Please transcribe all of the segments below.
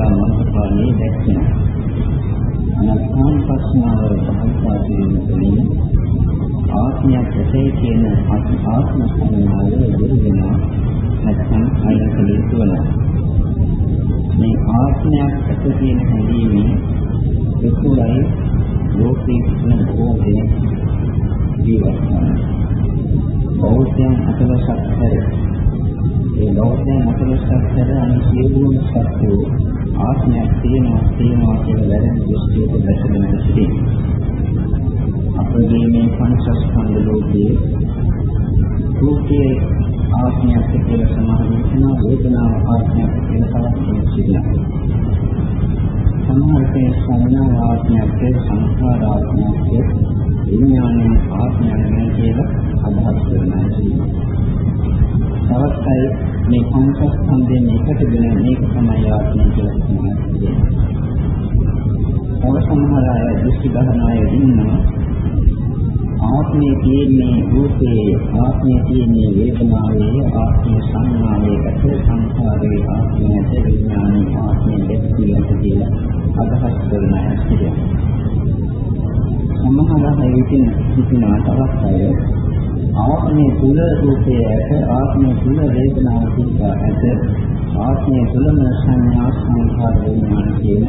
පරිසම්පදා මනසපාලේ දැක්වෙන අනස්ථාන පස්නාව භාවිතා කිරීම තුළින් ආත්මයක් ඇතේ කියන ආත්ම සංඥාව දුරු වෙනවා නැත්නම් අයින් කළ යුතු වෙනවා මේ ආත්මයක් ඇත කියන හැඟීමේ විකුලයි ලෝකයේ සිටින බොහෝ දෙනෙක් ජීවත් වෙනවා බෞද්ධයන් අතලසක් හැරේ ඒ ලෝකයෙන් අතලස්සක් කර අනිසියුම සත්‍යෝ ආත්මයක් තියෙනවා තියෙනවා කියන වැරදි දෘෂ්ටියක දැකගෙන සිටින. අපගේ මේ පංචස්කන්ධ ලෝකයේ රූපයේ ආත්මයක් කියලා සමාන වෙනවා වේදනාව ආත්මයක් කියලා තවත් සිටිනවා. සමහර කෙනෙක් සංඥා ආත්මයක් සංඛාර ආත්මයක් විඥානයේ ආත්මයක් කියලා අදහස් කරනවා. තවත් අය මේ පංචස්කන්ධයෙන් එකට දෙන මේක තමයි ආත්මය කියලා කියනවා. තව සමහර අය දෘෂ්ටි ගන්න අය ඉන්නවා. ආත්මයේ තියෙන්නේ රූපේ, ආත්මයේ තියෙන්නේ වේදනාවේ, ආත්මයේ සංඥාවේ, ඇත සංස්කාරයේ, ආත්මයේ ඇත විඥානයේ, ආත්මයේ දෙක්තියට කියලා අදහස් කරන අය සිටිනවා. සමහර අය ඉතින් සිටිනවා තවත් අය ආත්මයේ තුල රූපය ඇත ආත්මයේ තුල වේදනාව තිබා ඇත. ආත්මයේ තුලම සංඥා සංඛාර විඥාන කියන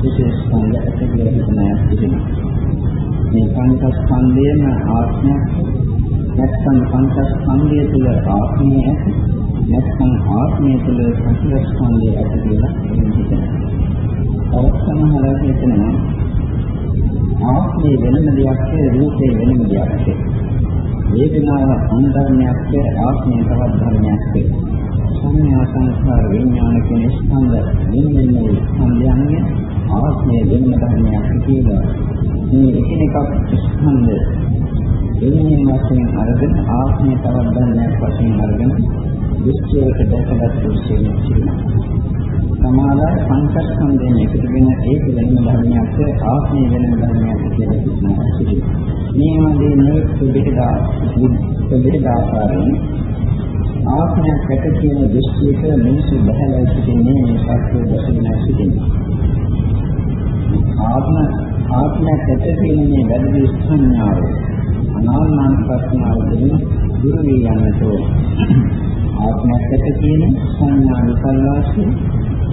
විශේෂ ස්කන්ධ ඇත කියලා හිතනවා තිබෙනවා. මේ පංචස්කන්ධයම ආත්මයක් නැත්නම් පංචස්කන්ධය තුල ආත්මය ඇත නැත්නම් ආත්මය තුල පංචස්කන්ධය ඇත කියලා හිතනවා. අවසනහල හිතනවා. ආත්මය වෙනම දෙයක් රූපේ වෙනම දෙයක් වේදනාව අන්ධර්ණයක් ආත්මය තවත් ධර්මයක් සංඥා සංස්කාර විඥාන කියන ස්කන්ධ නිමින්නේ සම්යන්නේ ආත්මය වෙනම ධර්මයක් කියලා. මේ එකිනෙකක් ස්කන්ධ දෙන්නේ වශයෙන් අරගෙන ආත්මය තවත් ධර්මයක් වශයෙන් අරගෙන දෘෂ්ටියකට දැකගත් දෘෂ්ටියක් කියනවා සමාදාය පංචස්කන්ධයෙන් එකතු වෙන ඒක වෙනම ධර්මයක් ආත්මය වෙනම ධර්මයක් කියලා කියනවා. මේ වගේ නෙක් දෙකදා දෙකදාකාරයෙන් ආත්මයක් ඇත කියන දෘෂ්ටියක මිනිස්සු බහැලා සිටින්නේ මේ සත්‍ය දර්ශනය සිටින්නේ. ආත්ම ආත්මයක් ඇත කියන මේ වැරදි සංඥාව අනාත්මන ප්‍රශ්නාව දෙන දුර වී යනට ආත්මයක් ඇත කියන සංඥා විපල්ලාසය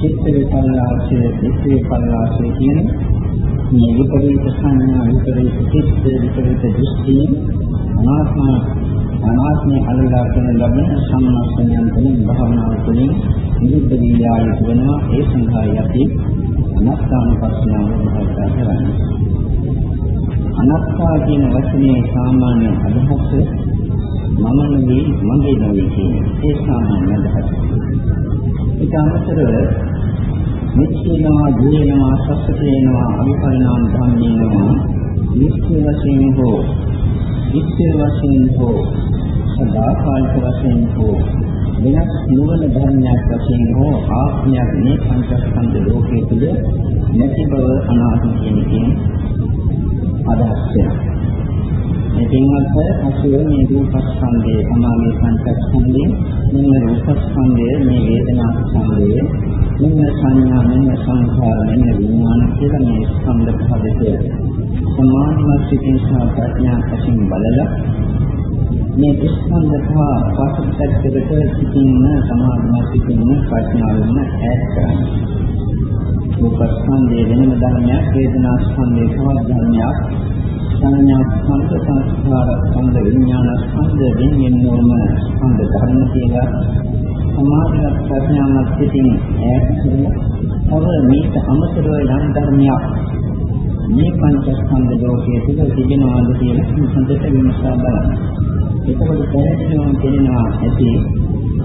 චිත්ත විපල්ලාසය දිට්ඨි විපල්ලාසය කියන මේ විපරීත සංඥා විපරීත චිත්ත විපරීත දෘෂ්ටි අනාත්ම අනාත්මය අලලා කරන ලබන සම්මස්තයන් තුළින් භාවනාව තුළින් නිරුද්ධ විද්‍යාව වෙනවා ඒ සඳහා යටි අනාත්මානුපස්සනාව භාවිතා කරන්නේ අනාත්මා කියන වචනේ සාමාන්‍ය අදහස මම නෙවෙයි මගේ නෙවෙයි කියන ඒ සාමාන්‍ය අදහස. ඊට අමතරව මිච්ඡේනවා, ජීවනවා, සස්සතේනවා, අවිපරිණාම ධම්මේනවා, නිත්‍ය වශයෙන් හෝ, නිත්‍ය වශයෙන් හෝ, සදාකාලික වශයෙන් හෝ, වෙනස් නොවන ධර්මයක් වශයෙන් හෝ ආත්මයක් මේ පංචස්කන්ධ ලෝකයේ තුල නැති බව අනාත්ම කියන එකෙන් අදහස් වෙනවා. මේ පින්වත් පසුව මේ රූපස්කන්ධයේ සමාගයේ පංචස්කන්ධයේ මෙන්න රූපස්කන්ධය මේ වේදනා ස්කන්ධය මෙන්න සංඥා මෙන්න සංඛාර මෙන්න විඥාන කියලා මේ ස්කන්ධ පහ දෙක සමාධිමත් සිතින් සහ ප්‍රඥා වශයෙන් බලලා මේ ස්කන්ධ පහ පසුපැත්තකට සිටින්න සමාධිමත් සිටින්න ප්‍රඥාවෙන් ඈත් කරන්නේ. රූපස්කන්ධයේ වෙනම ධර්මයක් වේදනා ස්කන්ධයේ තවත් ධර්මයක්. සංඥා ස්කන්ධ සංස්කාර ස්කන්ධ විඥාන ස්කන්ධ දෙන්නේ නෝම ස්කන්ධ ධර්ම කියලා සමාධියක් ප්‍රඥාවක් සිටින් ඈත් කරලා තව මේක අමතරව යම් ධර්මයක් මේ පංචස්කන්ධ ලෝකයේ තුල තිබෙනවාද කියලා හොඳට විමසා බලන්න. එතකොට පැහැදිලිවම තේරෙනවා ඇති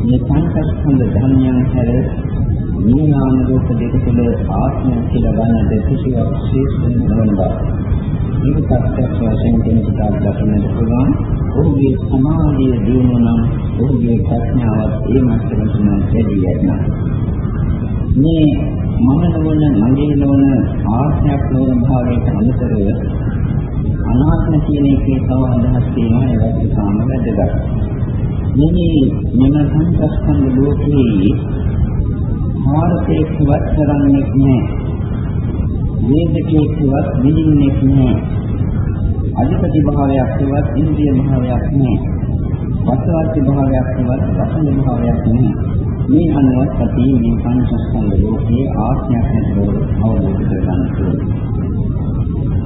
මේ පංචස්කන්ධ ධර්මයන් හැර මේ නාම රූප දෙක තුළ ආත්මය කියලා ගන්නට කිසිවක් ශේෂ්ඨ නොවන බව. මේක ප්‍රත්‍යක්ෂ වශයෙන් කෙනෙකුට දකින්නට පුළුවන්. ඔහුගේ සමාධිය දියුණු නම් ඔහුගේ ප්‍රඥාවත් ඒ මට්ටමටම වැඩි වෙනවා. මේ මම නොවන මගේ නොවන ආත්මයක් නොවන භාවයට අනුතරව අනාත්ම කියන එකේ තව අදහස් තියෙනවා ඒවත් සාම වැදගත්. මේ මන සංස්කන්ධ ලෝකයේ මාර්ගයකවත් කරන්නේ නැහැ. වේදකේකවත් විඳින්නේ නැහැ. අධිපති භාවයක්වත් ඉන්ද්‍රිය භාවයක් නැහැ. වස්වාර්ථ භාවයක්වත් රසන භාවයක් නැහැ. මේ අනුවත් අපි මේ පංචස්කන්ධ ලෝකයේ ආත්මයක් නැතුව අවබෝධ කරගන්න ඕනේ.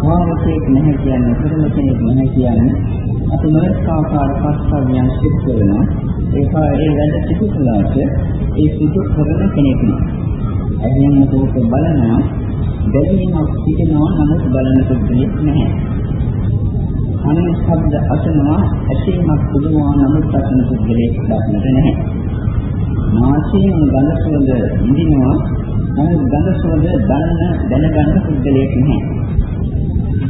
කාමකේක් නැහැ කියන්නේ කරන කෙනෙක් නැහැ කියන්නේ අපි මනස්කාකාර පස්සවියන් සිත් කරන ඒක ඒ වැඩ සිදු කළාට ඒ සිදු කරන කෙනෙක් නෙවෙයි. එහෙනම් මොකද බලනවා දැනීමක් සිටිනවා නමුත් බලන සුදුෙක් නැහැ. අනේ ශබ්ද අසනවා ඇසීමක් පුදුමා නමුත් අසන සුදුෙක් දක්නට නැහැ. නාසයෙන් ගඳ සුවඳ විඳිනවා නමුත් ගඳ සුවඳ දන්න දැනගන්න පුද්ගලයෙක් නැහැ.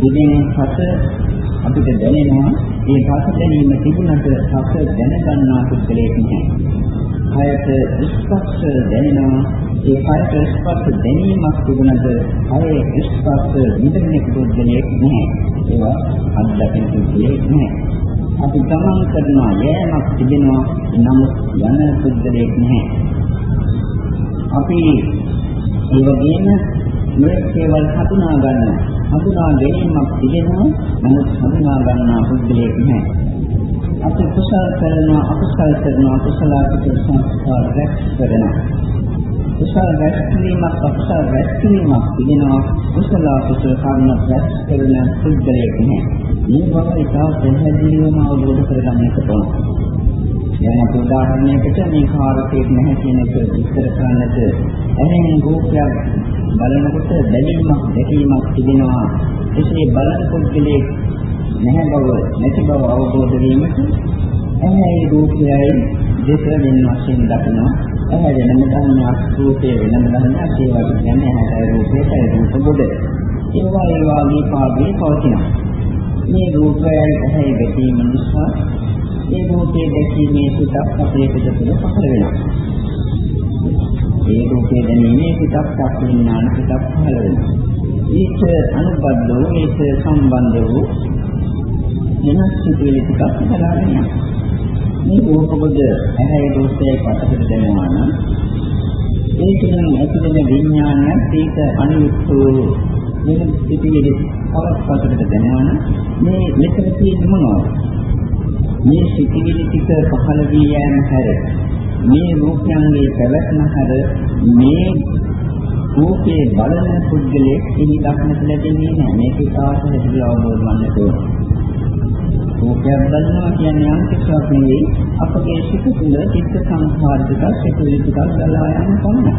ඉතින් රස අපිට දැනෙනවා ඒ රස දැනීම තිබුණට රස දැනගන්නා පුද්ගලයෙක් නැහැ. කයට ස්පර්ශ දැනෙනවා ඒ කයට ස්පර්ශ දැනීමක් තිබුණට කයේ ස්පර්ශ විඳින්න පුද්ගලයෙක් නැහැ. ඒවා අත්දකින්න පුද්ගලයෙක් නැහැ. අපි ගමන් කරනවා යෑමක් තිබෙනවා නමුත් යන පුද්ගලයෙක් නැහැ. අපි ඒ වගේම මේ කේවල් හඳුනා ගන්න හඳුනා ගැනීමක් තිබෙනවා නමුත් හඳුනා ගන්නා පුද්ගලයෙක් නැහැ. අපි කුසල කරනවා අකුසල කරනවා කුසල අකුසල සංස්කාර රැස් කරනවා. කුසල රැස්වීමක් අකුසල රැස්වීමක් තිබෙනවා කුසල අකුසල කර්ම රැස් කරන පුද්ගලයෙක් නැහැ. මේ බව ඉතා පැහැදිලිවම අවබෝධ කරගන්නට ඕන. දැන් අපි උදාහරණයකට මේ කාර්යයක් නැහැ කියන එක විස්තර කරන්නට එහෙන් රූපයක් බලනකොට දැනීමක් දැකීමක් තිබෙනවා. එසේ බලන පුද්ගලයේ නැහැ බව නැති බව අවබෝධ වීමට එහේ රූපයයි දෙක වෙන වශයෙන් දකිනවා. එහේ වෙනම ධර්මයක් රූපේ වෙනම ධර්මයක් ඒ වගේ කියන්නේ ඇහැයි රූපේයි රූප කොට. ඒවා ඒ වාගේ පාඩේ පවතිනවා. මේ රූපයයි ඇහැයි ගැටීම නිසා ඒ රූපයේ දැකීමේ සිතක් අපේ පිට තුළ පහළ වෙනවා. ඒ රූපයේ දැනීමේ සිතක් සත්විඥාන සිතක් පහළ වෙනවා. ඊට අනුබද්ධ වූ ඊට සම්බන්ධ වූ වෙනස් සිතුවිලි ටිකක් හදාගෙන යනවා. මේ රූපබුද ඇහැයි රූපයයි පටකට දැනෙනවා නම් ඒ කියන ඇතිවෙන විඥානයත් ඒක අනිත්‍ය වෙන සිතුවිලි අවස්ථාවකට දැනවන මේ මෙතන තියෙන මොනවද? මේ සිතිවිලි ටික පහළ වී යෑම හැර මේ රූපයන්ගේ පැවැත්ම හැර මේ රූපේ බලන පුද්ගලයෙක් එහි දක්නට ලැබෙන්නේ නැහැ. මේක තාට හැදිලා අවබෝධ වන්නට ඕන. රූපයක් බලනවා කියන්නේ යම් කිසිවක් නෙවෙයි. අපගේ සිත තුළ චිත්ත සංස්කාර ටිකක් සිතුවිලි ටිකක් ගලා යන පමණයි.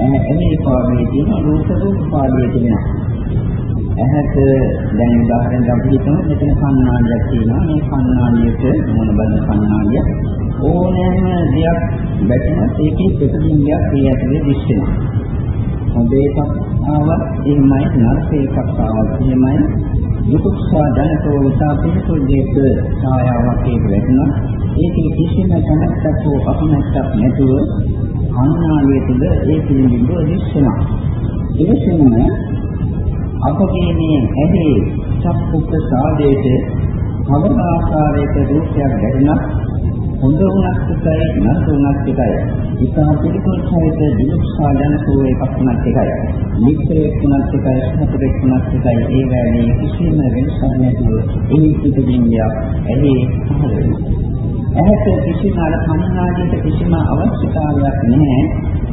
එහේ පාඩේ තියෙන රූප රූප පාඩේ තියෙනවා. ඇහැට දැන් උදාහරණයක් අපි හිතමු මෙතන කණ්ණාඩියක් තියෙනවා. මේ කණ්ණාඩියට මොන බලන කණ්ණාඩිය ඕනෑම දෙයක් වැටෙනත් ඒකේ ප්‍රතිබිම්බයක් ඒ ඇතුලේ දිස්සෙනවා හොඳ එකක් ආවත් එහෙමයි නරක එකක් ආවත් එහෙමයි. දුක්ඛා ජනකෝ උසාපිතු දෙක ඡායාවක් ඒක වැටෙනවා ඒකේ කිසිම කනක්ක් හෝ අපනක්ක් නැතුව කණ්ණාඩිය තුළ ඒ පිළිබිඹ දිස්සෙනවා එලෙසම අපගේ මේ ඇහි චක්කුත් සාදේට කවර ආකාරයක රූපයක් දැකලා හොඳ වුණත් එකයි නරක වුණත් එකයි. ඉතා පිළිකුල් සහිත දිනුක්ෂා ජනකෝ එකක්ුණත් එකයි. මිත්‍රයෙක් වුණත් එකයි සතුරෙක් වුණත් එකයි. ඒ වගේ කිසිම වෙනසක් නැතුව එහි පිටින්ියක් ඇහි පහළ වෙනවා. ඇහැට කිසිම අර කන්නාදීට කිසිම අවශ්‍යතාවයක් නැහැ.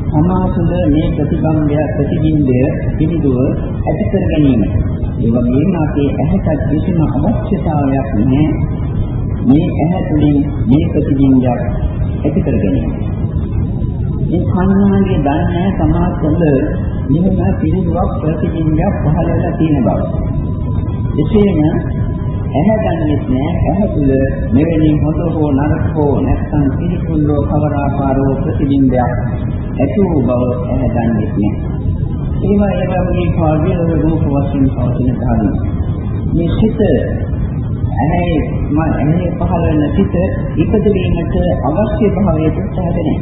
සමාසුද මේ ප්‍රතිබන්ධය ප්‍රතිබිම්බය පිළිදුව ඇති කර ගැනීම. ඒ වගේම අපේ ඇහැට කිසිම අවශ්‍යතාවයක් නැහැ. මේ ඇහැ තුළින් මේ ප්‍රතිබිම්බයක් ඇති කර ගැනීම. මේ කන්නාගේ දන්නේ සමාසුද මෙහෙම පිළිගුවක් ප්‍රතිබිම්බයක් පහළ වෙලා තියෙන බව. එසේම ඇහැ ගන්නෙත් නෑ ඇහැ තුල මෙවැනි හොඳ හෝ නරක හෝ නැත්නම් පිළිකුල්ලෝ කවර ආකාරෝ ප්‍රතිබිම්බයක් ඇති වූ බව ඇහැ ගන්නෙත් නෑ. ඒවා ඒ වගේ කාර්ය රූප වශයෙන් පවතින ධර්ම. මේ සිත ඇහැ මම ඇහැ පහළ වෙන සිත ඉපදවීමට අවශ්‍ය භාවයට සැහැදෙන්නේ.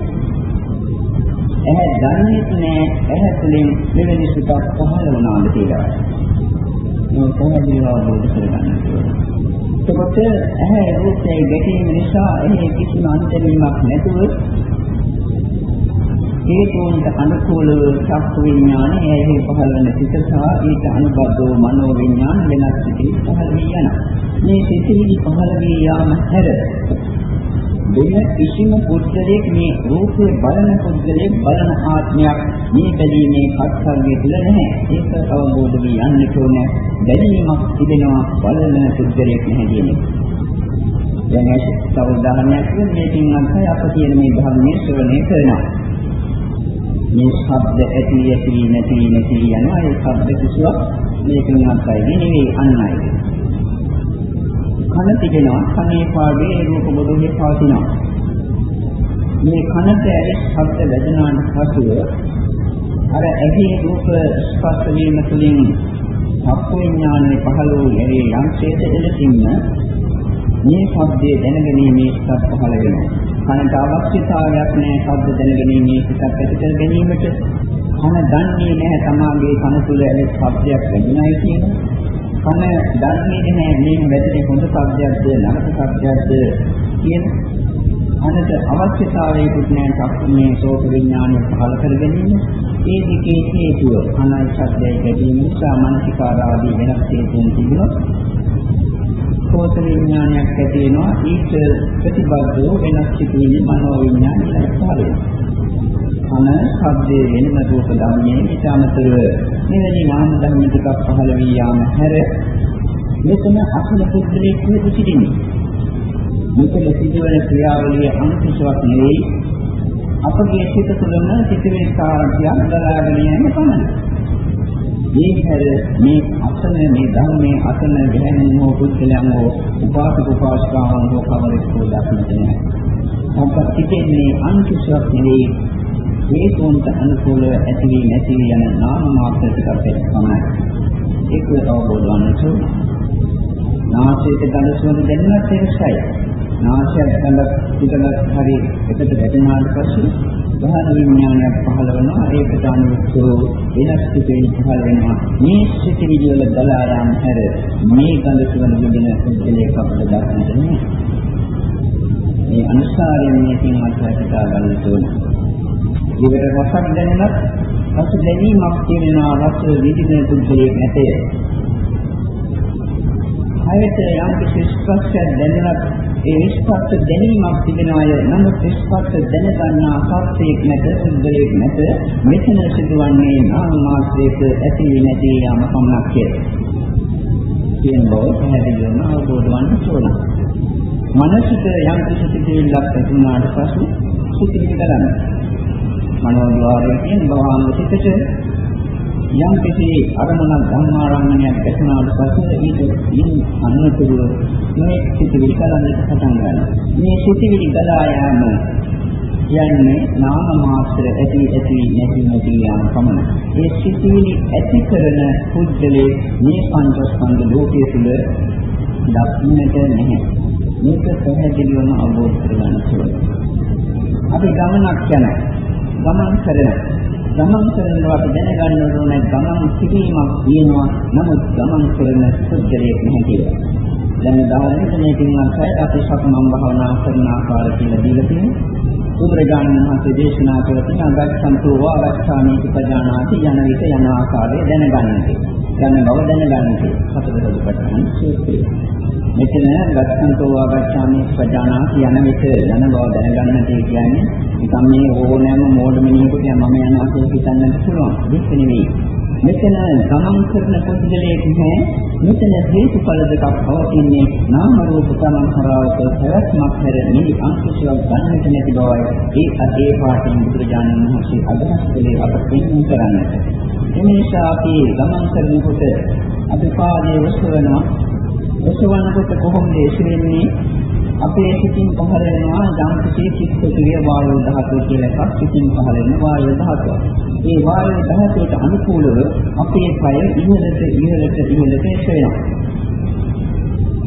ඇහැ දන්නේත් නෑ ඇහැ තුළින් මෙවැනි සිතක් පහළ වුණාද කියලා. මේ කොහොමද අවබෝධ කරගන්නේ? එතකොට ඇහැ රූපයේ ගැටීම නිසා එහි කිසිම අන්තරීමක් නැතුව හේතුන්ට අනුකූලව චක්ක විඥානය එහි පහළ වෙන සිත සහ ඊට අනුබද්ධව මනෝ විඥාන වෙනස් සිටි පහළ වී යනවා. මේ සිතිවිලි පහළ වී යාම හැර වෙන කිසිම පුද්ගලයෙක් මේ රූපේ බලන පුද්ගලයෙක් බලන ආත්මයක් මේ බැලීමේ කර්තව්‍ය තුල නැහැ. ඒක අවබෝධ වී යන්නේ කොහොමද? බැලීමක් තිබෙනවා බලන පුද්ගලයෙක් නැහැ කියන එක. දැන් ඒක තව උදාහරණයක් මේකින් අන්තය අප කියන මේ ධර්මයේ ශ්‍රවණය කරනවා. මේ ශබ්ද ඇති ඇති නැති නැති යනවා ඒ ශබ්ද කිසිවක් මේකින් අන්තය නෙවෙයි අන්නයි. කන තිබෙනවා. කනේ පාඩේ රූප බොදුනේ පවතිනවා මේ කනට ඇරි ශබ්ද වැදෙනාට පසුව අර ඇහි රූප ස්පර්ශ වීම තුළින් සක්ක විඥානයේ පහළ වූ එරේ යම්සේද එලෙසින්ම මේ ශබ්දයේ දැනගැනීමේ සිතක් පහළ වෙනවා. කනට අවශ්‍යතාවයක් නැහැ ශබ්ද දැනගැනීමේ සිතක් ඇති කර ගැනීමට. කන දන්නේ නැහැ තමාගේ කන තුළ ඇලෙන ශබ්දයක් වැදුනායි කියන කන දන්නේ නැහැ මේ වැදෙන හොඳ සබ්දයක්ද නරක සබ්දයක්ද කියන අනත අවශ්‍යතාවයකුත් නැහැ සම්පූර්ණ සෝත විඥානය පහළ කර ගැනීම. ඒ දෙකේ හේතුව කනයි ශබ්දයයි ගැටීම නිසා මානසිකාර ආදී වෙනස් හේතුන් තිබුණොත් සෝත විඥානයක් ඇති වෙනවා. ඊට ප්‍රතිබද්ධව වෙනස් සිදුවීම් මනෝ විඥානය පහළ වෙනවා. කන ශබ්දයේ වෙනම රූප ධර්මයේ ඊට අමතරව මෙවැනි නාම ධර්ම ටිකක් පහළ වී යාම හැර මෙතන අසල පුද්ගලයෙක් වූ සිටින්නේ. මෙතන සිදුවන ක්‍රියාවලිය අනුසාවක් නෙවෙයි අපගේ සිත තුළම සිටිනේ කාර්යයක් දරාගෙන යන පමණයි. මේ හැර මේ අසන මේ ධර්මයේ අසන ගැහෙන හෝ පුද්ගලයන් හෝ උපාසක උපාසිකාවන් හෝ කවරෙක් හෝ දකින්නේ නැහැ. මොකද සිටින්නේ අනුසාවක් නෙවෙයි හේතුන්ට අනුකූලව ඇති වී නැති වී යන නාම මාත්‍ර ටිකක් පමණයි. ඒක අවබෝධ වන්නට නාසයට ගඳ සුවඳ දැනෙනත් ඒකයි. නාසයට ගඳ ටිකක් හරි එකට වැටෙනාට පස්සේ ගහන විඥානයක් පහළ වෙනවා ඒකට අනුකූලව වෙනස් පිටින් පහළ වෙනවා මේ සිතිවිලි වල දලාරාම හැර මේ ගඳ සුවඳ විඳින පුද්ගලයෙක් අපිට දක්නට නෑ මේ අනුසාරයෙන් මේකෙන් අත්හැරලා ගන්න ඕනේ දිවට රසක් දැනෙනත් රස දැනීමක් තියෙනවා රස විඳින පුද්ගලයෙක් නැතේ. හයට යම් කිසි ස්පර්ශයක් දැනෙනත් ඒ ස්පර්ශ දැනීමක් තිබෙනාය නමුත් ස්පර්ශ දැනගන්නා සත්‍යයක් නැත පුද්ගලයෙක් නැත මෙතන සිදුවන්නේ නාම මාත්‍රයක ඇති නැති යාම පමණක් කියන බව පැහැදිලිවම අවබෝධ වන්න ඕන. මනසට යම් කිසි සිදුවිල්ලක් ඇති වුණාට පසු සිතිවිලි ගලනවා. මනෝද්වාරයෙන් භවංග සිතට යම් කිසි අරමුණක් ධර්මාරම්මණයක් දැකනාට පස්සේ ඊට ඉන් අනුතුරු මේ සිතිවිලි කලන්නට පටන් ගන්නවා. මේ සිතිවිලි ගලා යාම යන්නේ නාම මාත්‍ර ඇති ඇති නැති නැති යාම පමණයි. ඒ සිතිවිලි ඇති කරන පුද්ගලයේ මේ පංචස්කන්ධ ලෝකයේ තුල දක්නට නැහැ. මේක පැහැදිලිවම අවබෝධ කරගන්න ඕනේ. අපි ගමනක් යනවා. ගමන් කරන ගමන් කරනවට දැනගන්න ඕනේ ගමන් කිරීමක් තියෙනවා නමුත් ගමන් කරන සුද්ධලයක් නැහැ කියලා. දැන් උදාහරණයක් මේකෙන් අර්ථය අපි සක්මන් භාවනා කරන ආකාරය කියලා දීලා තියෙනවා. බුදුරජාණන් වහන්සේ දේශනා කළ තියෙන අගස්සන්තු වාගස්සාමී ප්‍රජානාති යන විට යන ආකාරය දැනගන්නට. යන බව දැනගන්නට. හතර දොඩපටන් සූත්‍රය. මෙතන ගස්සන්තෝ වාගස්සාමී ප්‍රජානාති යන විට යන බව දැනගන්නට කියන්නේ නිකම් මේ ඕනෑම මෝඩ මිනිහෙකුට මම යනවා කියලා හිතන්නත් පුළුවන්. ඒක නෙවෙයි. මෙතන ගමන් කරන පුද්ගලයෙක් නැහැ. මෙතන හේතුඵල දෙකක් පවතින්නේ නාම රූප සමන්තරාවක ප්‍රයත්නක් හැර නිදි අංකුශයක් ගන්නට නැති බවයි. ඒ අධේ පාඨයෙන් බුදුරජාණන් වහන්සේ අදහස් කළේ අප පෙන්වන්න කරන්නට. එනිසා අපි ගමන් කරනකොට අපි පාදයේ ඔසවනවා. ඔසවනකොට කොහොමද එසෙන්නේ? අපේ සිතින් පහළ වෙනවා ධම්පති චිත්තකයේ වායු ධාතුව කියලා එකක් සිතින් පහළ වෙන වායු ධාතුව. ඒ වායු ධාතුවට අනුකූලව අපේ කය ඉහළට ඉහළට ඉහළට එසවෙනවා.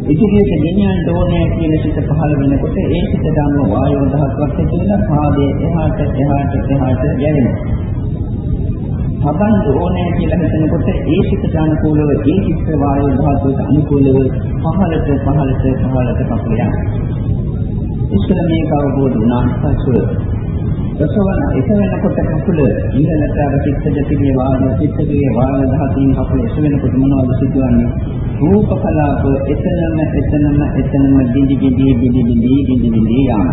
ඉදිරියට ගෙනියන්න ඕනේ කියන සිත පහළ වෙනකොට ඒ සිත ධම්ම වායු ධාතුවක් ඇතුළත පාදයේ එහාට එහාට එහාට යැවෙනවා. හදන්න ඕනේ කියලා හිතනකොට ඒ සිතට අනුකූලව ඒ චිත්ත වායු ධාතුවට අනුකූලව පහළට පහළට පහළට කපල යනවා. ඉස්සර මේක අවබෝධ වුණාට පස්සේ දසවන එක වෙනකොට කකුල ඉහළට අර චිත්තජ පිළිය වායු චිත්තජේ වායු ධාතුන් කකුල එක වෙනකොට මොනවද සිදුවන්නේ? රූප කලාප එතනම එතනම එතනම දිදි දිදි දිදි දිදි දිදි දිදි යාම.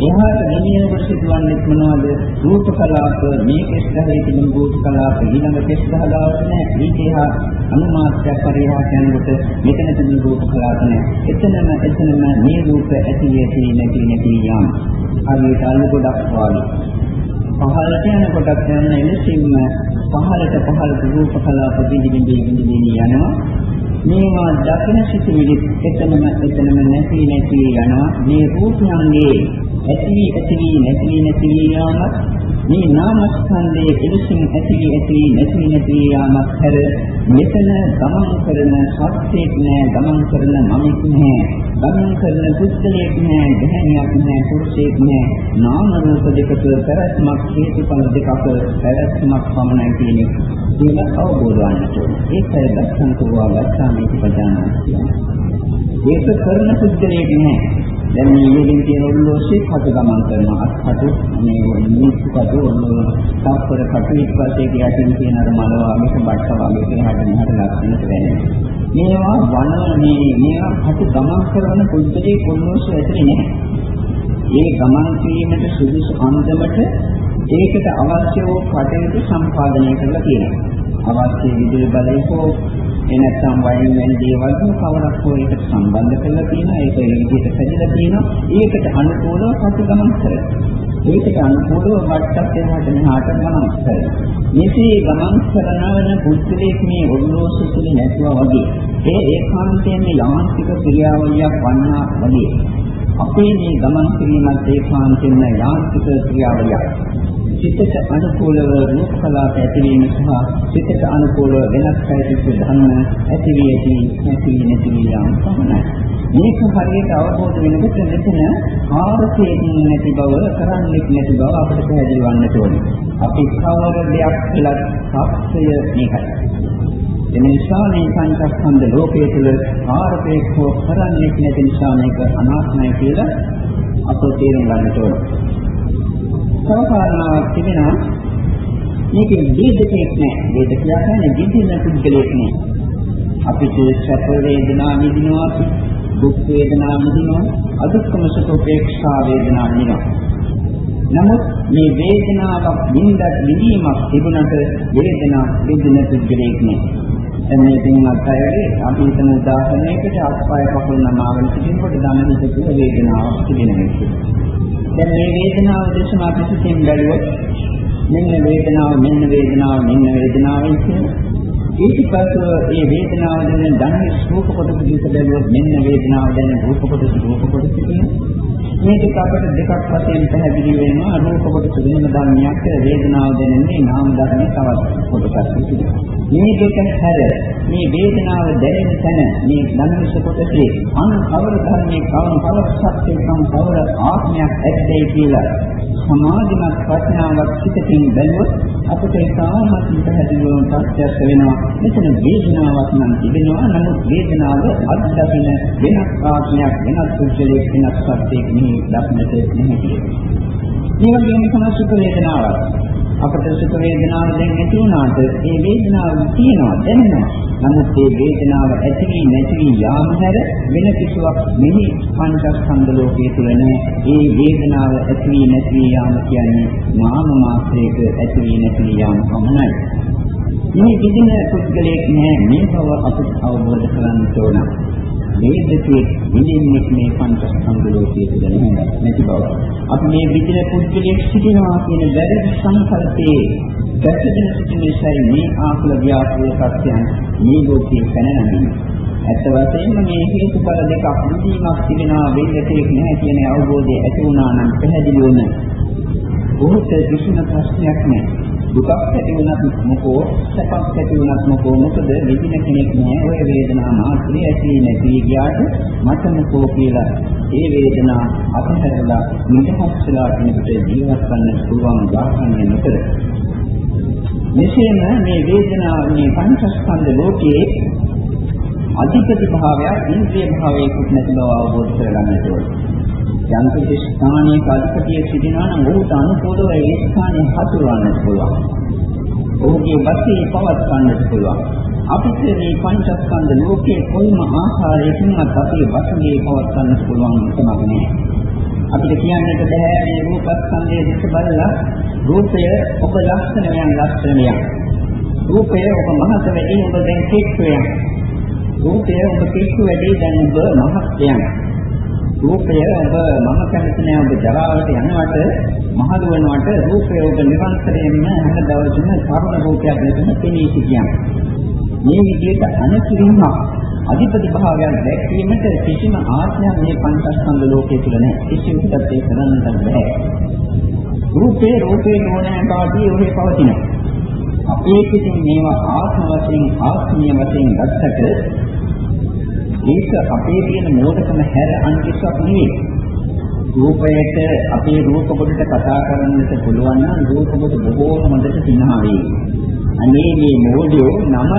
එහාට ගෙනියනකොට සිදුවන්නේ මොනවද? රූප කලාප මේ කෙස් ගහේ තිබෙන රූප කලාප ඊළඟ කෙස් ගහලාවට නෑ. ඊට එහා අනුමාත්‍යක් පරිහාස යනකොට මෙතන තිබෙන රූප කලාප නෑ. එතනම එතනම මේ රූප ඇති ඇති නැති නැති යාම. හරියට අලු ගොඩක් වාගේ. පහළට යනකොටත් යන එලෙසින්ම පහළට පහළට රූප කලාප දිදි දිදි දිදි යනවා. මේවා දකින සිටිවිලි එතනම එතනම නැති නැති යනවා. මේ රූපයන්ගේ ඇති ඇති නැති නැති යාමක් මේ නාමස්කන්ධයේ එලෙසින් ඇති ඇති නැති නැති යාමක් හැර මෙතන ගමන් කරන සත්‍යයක් නෑ ගමන් කරන මමෙක් නෑ ගමන් කරන පුද්ගලයෙක් නෑ ගැහණියක් නෑ පුරුෂයෙක් නෑ. නාම රූප දෙක තුළ පැවැත්මක් හේතුඵල දෙකක පැවැත්මක් පමණයි කියන එක අවබෝධ වන්නට ඕනේ. ඒකයි දක්ෂණ කරුවා ගත්තාම මේක ප්‍රධානයි ඒක කරන පුද්ගලයෙක් නෑ. දැන් මේ ඊයෙන් තියෙන ඔල්ලෝසේ කට ගමන් කරනවා. අත්කට මේ මිනිස්සු කට ඔල්ලෝ තාප්පර කට ඉස්පස්සේ කියටින් තියෙන අර මල වගේ බට්ට වගේ කියන හැට මෙහාට ලක්ෂණට දැනෙනවා මේවා වන මේ මේවා කට ගමන් කරන පුද්ගලයේ ඔල්ලෝසේ ඇතුලේ නැහැ ඒ ගමන් කිරීමට සුදුසු අන්දමට ඒකට අවශ්‍ය වූ කටයුතු සම්පාදනය කරලා තියෙනවා. අවශ්‍ය විදුලි බලය හෝ එනත්තම් වයින් වෙන දේවල් කවරක් හෝ ඒකට සම්බන්ධ කරලා තියෙනවා. ඒක ඒ විදිහට හැදිලා තියෙනවා. ඒකට අනුකූලව ප්‍රතිගමන කරනවා. ඒකට අනුකූලව වට්ටක් එහාට මෙහාට ගමන් කරනවා මෙසේ ගමන් කරනවන පුද්ගලයෙක් මේ ඔර්ලෝසු තුල නැතුව වගේ ඒ ඒකාන්තයෙන් යාන්ත්‍රික ක්‍රියාවලියක් වන්නා වගේ අපේ මේ ගමන් කිරීමත් ඒකාන්තයෙන්ම යාන්ත්‍රික ක්‍රියාවලියක් සිතට අනුකූලව රූප කලාප ඇතිවීම සහ සිතට අනුකූලව වෙනස් කයිතික ධර්ම ඇතිවී ඇති නැති නැති යාම පමණයි. මේක හරියට අවබෝධ වෙනකොට මෙතන ආරසයෙන් නැති බව කරන්නේ නැති බව අපිට පැහැදිලි වන්නට ඕනේ. අපි කවර දෙයක් කළත් සත්‍යය මේකයි. එනිසා මේ පංචස්කන්ධ ලෝකයේ තුල ආරපේක් හෝ කරන්නේ නැති නිසා මේක අනාත්මයි කියලා අපෝ තේරුම් ගන්නට ඕනේ. සමකාරණාවක් තිබෙනවා මේකේ වේදකයක් නෑ වේදකයා කියන්නේ විඳින පුද්ගලයෙක් නෑ අපිට සැප වේදනා විඳිනවා අපි දුක් වේදනා විඳිනවා අදුක්කම සුඛ උපේක්ෂා වේදනා විඳිනවා නමුත් මේ වේදනාවක් විඳ විඳීමක් තිබුණට වේදනා විඳින පුද්ගලයෙක් නෑ. එන්නේ පින්වත් අයගේ අපි හිතන උදාහරණයකට අත්පය කකුල් නමාගෙන සිටිනකොට ධන හිතේ වේදනාවක් තිබෙනවා දැන් මේ වේදනාව දේශනා පිටින් බැලුවොත් මෙන්න වේදනාව මෙන්න වේදනාව මෙන්න වේදනාව කියන්නේ ඊට පස්ව මේ වේදනාව දැන ධන්නේ රූප කොටස දිහා බැලුවොත් මෙන්න වේදනාව දැන රූප කොටස රූප කොටස කියන්නේ මේ දෙක අපට දෙකක් වශයෙන් පැහැදිලි වෙනවා. රූප කොටස වෙනම ධර්මයක් වේදනාව දැනෙන්නේ නාම ධර්මයේ තවත් කොටසක් විදිහට. මේ දෙක හැර මේ වේදනාව දැනෙන තැන මේ ධර්මශ කොටසේ අන් කවර ධර්මයේ කවර කවර සත්‍යයන් කවර ආත්මයක් ඇද්දයි කියලා සමාධිමත් ප්‍රඥාවක් සිටින් බැලුවොත් අපට ඒකාමත් පැහැදිලිවම ප්‍රත්‍යක්ෂ වෙනවා. මෙතන වේදනාවක් නම් තිබෙනවා. නමුත් වේදනාව අත්දකින වෙනස් ආත්මයක් වෙනස් සුද්ධලයක් වෙනස් සත්‍යයක් නෙමෙයි දක්නට නැහැ කියන්නේ. මේ වගේම තමයි සුඛ වේදනාවක්. අපට සුඛ වේදනාව දැන් ඇති වුණාට ඒ වේදනාව තියෙනවා දැනෙනවා. නමුත් ඒ වේදනාව ඇති වී නැති වී යාම හැර වෙන කිසිවක් මෙහි පංචස්කන්ධ ලෝකයේ තුල නැහැ. ඒ වේදනාව ඇති වී නැති වී යාම කියන්නේ නාම මාත්‍රයක ඇති වී නැති වී යාම පමණයි. මේ විදින පුද්ගලයෙක් නෑ මේ බව අපිට අවබෝධ කරගන්න ඕන. වේදකේ විඳින්නේ මේ පංචස්කන්ධ ලෝකයේ තුළ නැති බව. අපි මේ විදින පුද්ගලයෙක් සිටිනවා කියන වැරදි සංකල්පයේ දැකගෙන සිටින නිසා මේ ආකුල ව්‍යාපෘත සත්‍යයන් මේ ලෝකයේ පැනනමින් ඇත්ත වශයෙන්ම මේ හේතුඵල දෙක අනුදීමක් තිබෙනවා වෙන්නටේ නැහැ කියන අවබෝධය ඇති වුණා නම් පැහැදිලි වුණ. බොහෝත කිසිම ප්‍රශ්නයක් නැහැ. දුකක් ඇති වුණත් මොකෝ සැපක් ඇති වුණත් මොකෝ මොකද විඳින කෙනෙක් නෑ. ඔය වේදනා මාත්‍රේ ඇති නැති ගියාට මට මොකෝ කියලා ඒ වේදනා අතහැරලා නිදහස්ලා කෙනෙකුට ජීවත් වෙන්න පුළුවන් උදාහරණයක් නතර මෙසේම මේ වේදනාව මේ පංචස්කන්ධ ලෝකයේ අධිපති භාවයක් ඉන්ද්‍රිය භාවයකුත් නැති බව අවබෝධ කරගන්නට ඕනේ. යම් කිසි ස්ථානයක අධිපතිය සිටිනවා නම් ඔහුට අනුකූලව ඒ ස්ථානය හසුරවන්නට පුළුවන්. ඔහුගේ වශයෙන් පවත්වන්නට පුළුවන්. අපිට මේ පංචස්කන්ධ ලෝකයේ කොයිම ආකාරයකින්වත් අපේ වශයෙන් පවත්වන්නට පුළුවන් කමක් නැහැ. අපිට කියන්නට බෑ මේ රූපස්කන්ධයේ දිස බලලා රූපය ඔබ ලක්ෂණයන් ලක්ෂණයක්. රූපය ඔබ මහත වැඩි ඔබ දැන් කෙට්ටුවක්. රූපය ඔබ කෙට්ටු වැඩි දැන් ඔබ මහත්යක්. රූපය ඔබ මම කැමති නෑ ඔබ ජරාවට යනවට මහලු වෙනවට රූපය ඔබ නිරන්තරයෙන්ම හැම දවසම කර්ම රූපයක් ලෙසම පෙනී සිටියම්. මේ විදිහට අනතුරින්ම අධිපති භාවයක් දැක්වීමට කිසිම ආඥාවක් මේ පංචස්කන්ධ ලෝකයේ තුල නැහැ. කිසිවෙකුට ඒක කරන්නට බෑ. රූපේ රූපේ නොවන බවදී ඔහේ පවතිනවා. අපේ කිසිම මේවා ආත්ම වශයෙන් ආත්මීය වශයෙන් ගත්තට ඒක අපේ තියෙන මෝඩකම හැර අන් කිසිවක් නෙවෙයි. රූපයට අපේ රූප කොටට කතා කරන්නට පුළුවන් නම් රූප කොට බොහෝම හොඳට සිනහා වේ. අනේ මේ මෝඩයෝ නම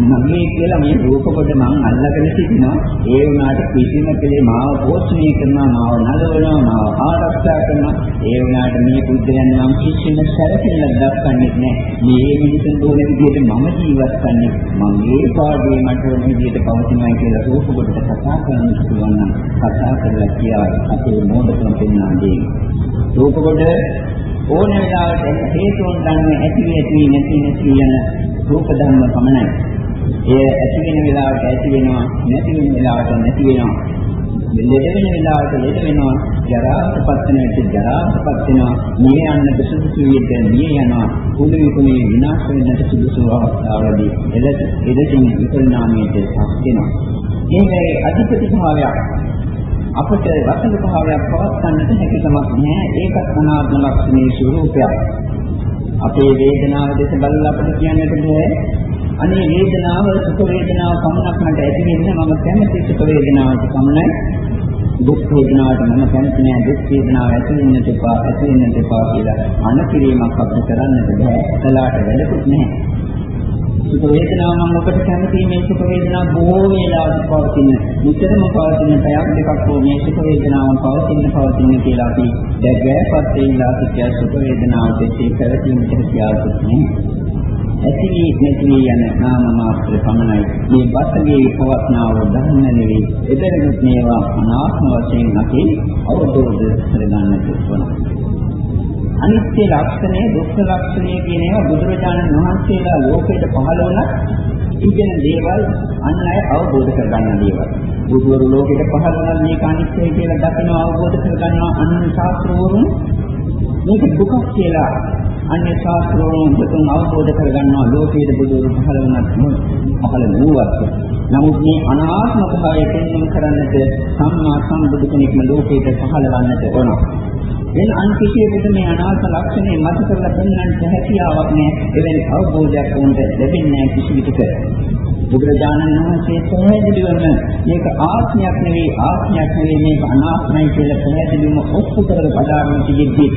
මගේ කියලා මේ රූප කොට මං අල්ලගෙන සිටිනවා. ඒ වුණාට කිසිම කෙලේ මාව පෝෂණය කරනවා, මාව නලවනවා, මාව ආරක්ෂා කරනවා. ඒ වුණාට මේ බුද්ධයන් නම් කිසිම සැලකිල්ලක් දක්වන්නේ නැහැ. මේ මිනිසුන් දෝන විදිහට මම ජීවත් වන්නේ මම මේ පාඩේ මට ඕන විදිහට පවතිනවා කියලා රූප කොටට කතා කරන්න පුළුවන් නම් කතා කරලා කියා අපේ මෝඩකම පෙන්වන්නේ. රූප කොට ඕන වෙලාවට හේතුන් ගන්න ඇති ඇති නැති නැති යන රූප ධර්ම පමණයි. එය ඇති වෙන වෙලාවට ඇති වෙනවා නැති වෙන වෙලාවට නැති වෙනවා. ලෙඩ වෙන වෙලාවට ලෙඩ වෙනවා ජරාවටපත් වෙන විට ජරාවටපත් වෙනවා මිය යන්නට සුදුසු විදිහට මිය යනවා කුඩු කුණේ විනාශ වෙන්නට සුදුසු අවස්ථාවලදී එලෙස එදෙසින් විපරිණාමයට පත් වෙනවා. මේකේ අධිපති භාවයක් අපට වසන භාවයක් පවත්න්නට හැකියාවක් නැහැ. ඒකත් අනාත්ම ලක්ෂණයේ ස්වરૂපයක්. අපේ වේදනාව දෙස බලලා අපිට කියන්නට බෑ. අනේ වේදනාව සුඛ වේදනාව පමණක් මට ඇති වෙන්නේ මම කැමති සුඛ වේදනාවට පමණයි. දුක් වේදනාවට මම කැමති නෑ දුක් වේදනාව ඇති වෙන්නට එපා ඇති වෙන්නට එපා කියලා අනකිරීමක් අපිට කරන්නට බෑ. කලාට වැඩකුත් නැහැ. සුඛ වේදනාව මම ඔබට කැමති මේ සුඛ වේදනාව බොහෝ වේලාවක් පවතින. නිතරම පවතින පැයක් දෙකක් හෝ මේ සුඛ වේදනාව පවතින පවතින කියලා අපි දැක්වපත් වෙලා සිටිය සුඛ වේදනාව දෙකේ පැවතීමට කියාපුත් නේ. ඇති නැති යන නාම මාත්‍ර පමණයි. මේ බසගේ පවත්නාව ධර්ම නෙවෙයි. එතරම්ත් මේවා අනාත්ම වශයෙන් අපි අවබෝධ කරගන්නට ඕන අනිත්‍ය ලක්ෂණය, දුක්ඛ ලක්ෂණය කියන ඒවා බුදුරජාණන් වහන්සේලා ලෝකයට පහළ වුණා ඉගෙන දේවල් අන් අය අවබෝධ කරගන්න දේවල්. බුදුවරු ලෝකෙට පහළ වුණා මේක අනිත්‍යයි කියලා දකින්න අවබෝධ කරගන්නවා අන්න ශාස්ත්‍රවරුන් මේක දුකක් කියලා අන්‍ය ශාස්ත්‍රවරුන් මුතුන් අවබෝධ කරගන්නවා ලෝකයේ බුදුවරු පහළ වුණත් පහළ නුවත්. නමුත් මේ අනාත්ම භාවය පෙන්වන්න කරන්නට සම්මා සම්බුදු කෙනෙක්ම ලෝකයට පහළ වන්නට ඕන. වෙන අන් කිසියෙකුට මේ අනාත්ම ලක්ෂණය මත කරලා පෙන්වන්නට හැකියාවක් නැහැ. එවැනි අවබෝධයක් වුණත් ලැබෙන්නේ නැහැ කිසි විටක. බුදුරජාණන් වහන්සේ පැහැදිලිවම මේක ආත්මයක් නෙවෙයි ආත්මයක් නෙවෙයි මේක අනාත්මයි කියලා පැහැදිලිවම ඔප්පු කරලා බදාගෙන තිබෙද්දී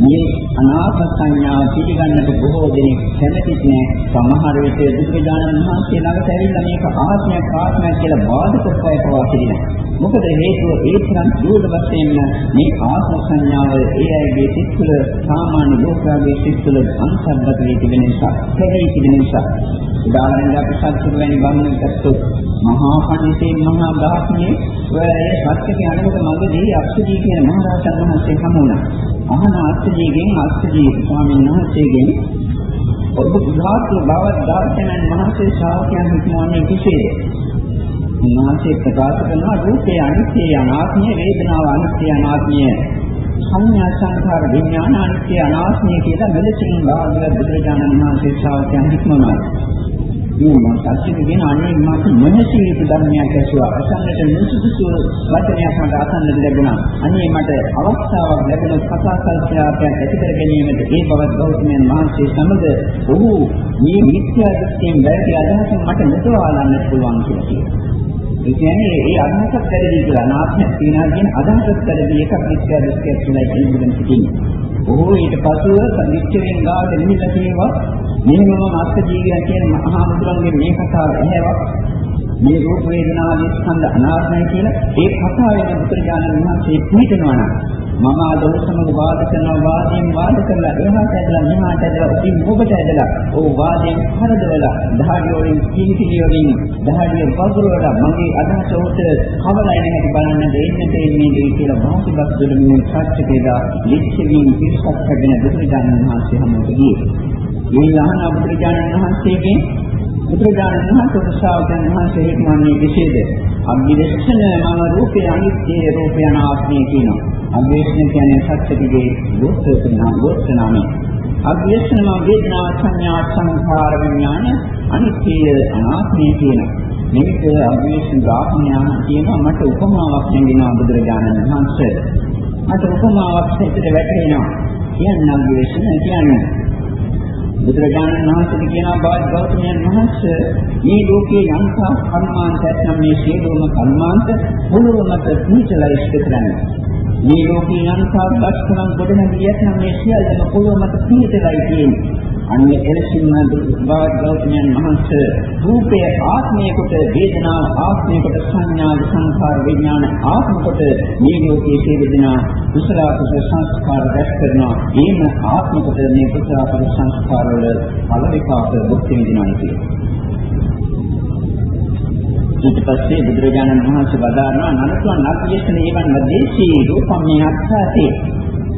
මේ අනාත්ම සංඥාව පිළිගන්නට බොහෝ දෙනෙක් කැමති නෑ. සමහර විට බුදුරජාණන් වහන්සේ ළඟට ඇවිල්ලා මේක ආත්මයක් ආත්මයක් කියලා බාධක කරපයි පවා සිටිනවා. මොකද හේතුව ඒ තරම් දුර වශයෙන්ම මේ ආත්ම සංඥාව ඒ අයගේ සිත් තුළ සාමාන්‍ය ලෝකයාගේ සිත් තුළ අන්තර්ගත වී තිබෙන නිසා, කෙරෙහි තිබෙන නිසා. උදාහරණයක් අපි සත්‍ය වැනි බමුණෙක් ගත්තොත් මහා පඬිතේ මහා බ්‍රාහ්මණේ ඔය සත්‍ය කියනකොට මගදී අක්ෂදී කියන මහ රහතන් වහන්සේ හමු වුණා. අහන අක්ෂදීගෙන් අක්ෂදී ස්වාමීන් වහන්සේගෙන් ඔබ බුද්ධාත්ම බව දාර්ශනයන් මහසේ ශාස්ත්‍රයන් හිතන්නේ කෙසේද? උන්වහන්සේ ප්‍රකාශ කරනවා රූපේ අනිත්‍ය අනාත්මය වේදනාව අනිත්‍ය අනාත්මය සංඥා සංඛාර විඥාන අනිත්‍ය අනාත්මය කියලා මෙලෙසින් භාග්‍ය බුදුරජාණන් වහන්සේ ශ්‍රාවකයන් හික්මනවා. මේ මම සත්‍යෙ කියන අනේ මට මොනසී යුතු ධර්මයක් ඇසුවා. අසන්නට නුසුසුසු වචනයක් මට අසන්නට ලැබුණා. අනේ මට අවස්ථාවක් ලැබුණොත් කතා කල්පනාවක් ඇති කර ගැනීමට ඒ බවත් ගෞතමයන් වහන්සේ සමග ඔහු මේ මිත්‍යා දෘෂ්ටියෙන් වැරදි අදහසක් මට මුදවාලන්නට පුළුවන් කියලා කියනවා. ඒ කියන්නේ ඒ අදහසක් වැරදි කියලා අනාත්මයක් තියනවා කියන අදහසක් වැරදි එකක් මිත්‍යා දෘෂ්ටියක් කියලා කියන්න සිටින්නේ. ඔහු ඊට පසුව සමිච්ඡයෙන් ගාවට නිමිලා කියනවා මෙහෙමම මාස්ක ජීවිතය කියන මහා මුතුන්ගේ මේ කතාව එහෙවක් මේ රූප වේදනා ස්කන්ධ අනාත්මයි කියලා ඒ කතාවෙන් බුදුරජාණන් වහන්සේ පිළිතනවා නම් මම අද සමග වාද කරනවා වාදයෙන් වාද කරලා එහාට ඇදලා මෙහාට ඇදලා උකින් මොකට ඇදලා ඕ වාදයෙන් හරදවලා දහඩිය වලින් කිලිකිලි වලින් දහඩිය පගුරවලා මගේ අදහස උට කවලා එන හැටි බලන්න දෙන්න තේන්නේ දෙයි කියලා වාසිබක් දෙමින් සත්‍යකේදා ලිච්ඡවින් පිරිසක් හැදෙන බුදුරජාණන් වහන්සේ හමුවට ගියේ. මේ ලහන බුදුරජාණන් වහන්සේගෙන් බුදුරජාණන් වහන්සේ ශ්‍රාවකයන් වහන්සේ හික්මන්නේ කෙසේද? අභිදර්ශන මම රූපේ අනිත්‍ය රූපය අනාත්මය කියනවා. අභිදර්ශන කියන්නේ සත්‍යයේ ගෝත්‍රනා ගෝත්‍රනාමයි. අභිදර්ශන මම වේදනා සංඥා සංඛාර විඥාන අනිත්‍ය අනාත්මය කියනවා. මේක අභිදර්ශන ගාහණ්‍යාන කියනවා මට උපමාවක් දෙන්නා බුදුරජාණන් වහන්සේ. මට උපමාවක් හිතට වැටෙනවා. කියන්නේ අභිදර්ශන කියන්නේ බුදුරජාණන් වහන්සේ කියනවා බවත් ගෞතමයන් වහන්සේ මේ ලෝකේ යම්සා කර්මාන්ත නැත්නම් මේ සියලුම කර්මාන්ත මුළුමත නිචලයි ඉෂ්ට කරන්නේ. මේ ලෝකේ යම්සා දස්කරන් ගොඩනැගියත් නම් මේ සියල්ලම මුළුමත නිචලයි තියෙන්නේ. අන්න එලෙසින්ම බවත් ගෞතමයන් වහන්සේ රූපයේ ආත්මය කොට වේදනාව ආත්මය කොට සංඥා සංඛාර විඥාන ආත්ම කොට මේ ලෝකයේ සියලුදෙනා කුසල කුසල සංස්කාර රැස් කරනවා. ඒම ආත්ම කොට මේ කුසල කුසල සංස්කාර වල ඵල විපාක භුක්ති විඳිනවා කියන්නේ ඊට පස්සේ බුදුරජාණන් වහන්සේ වදාරනවා නරකයන් අත්‍යෂ්ඨ නේවන් දේශී රූපම් මේ අත්ථාතේ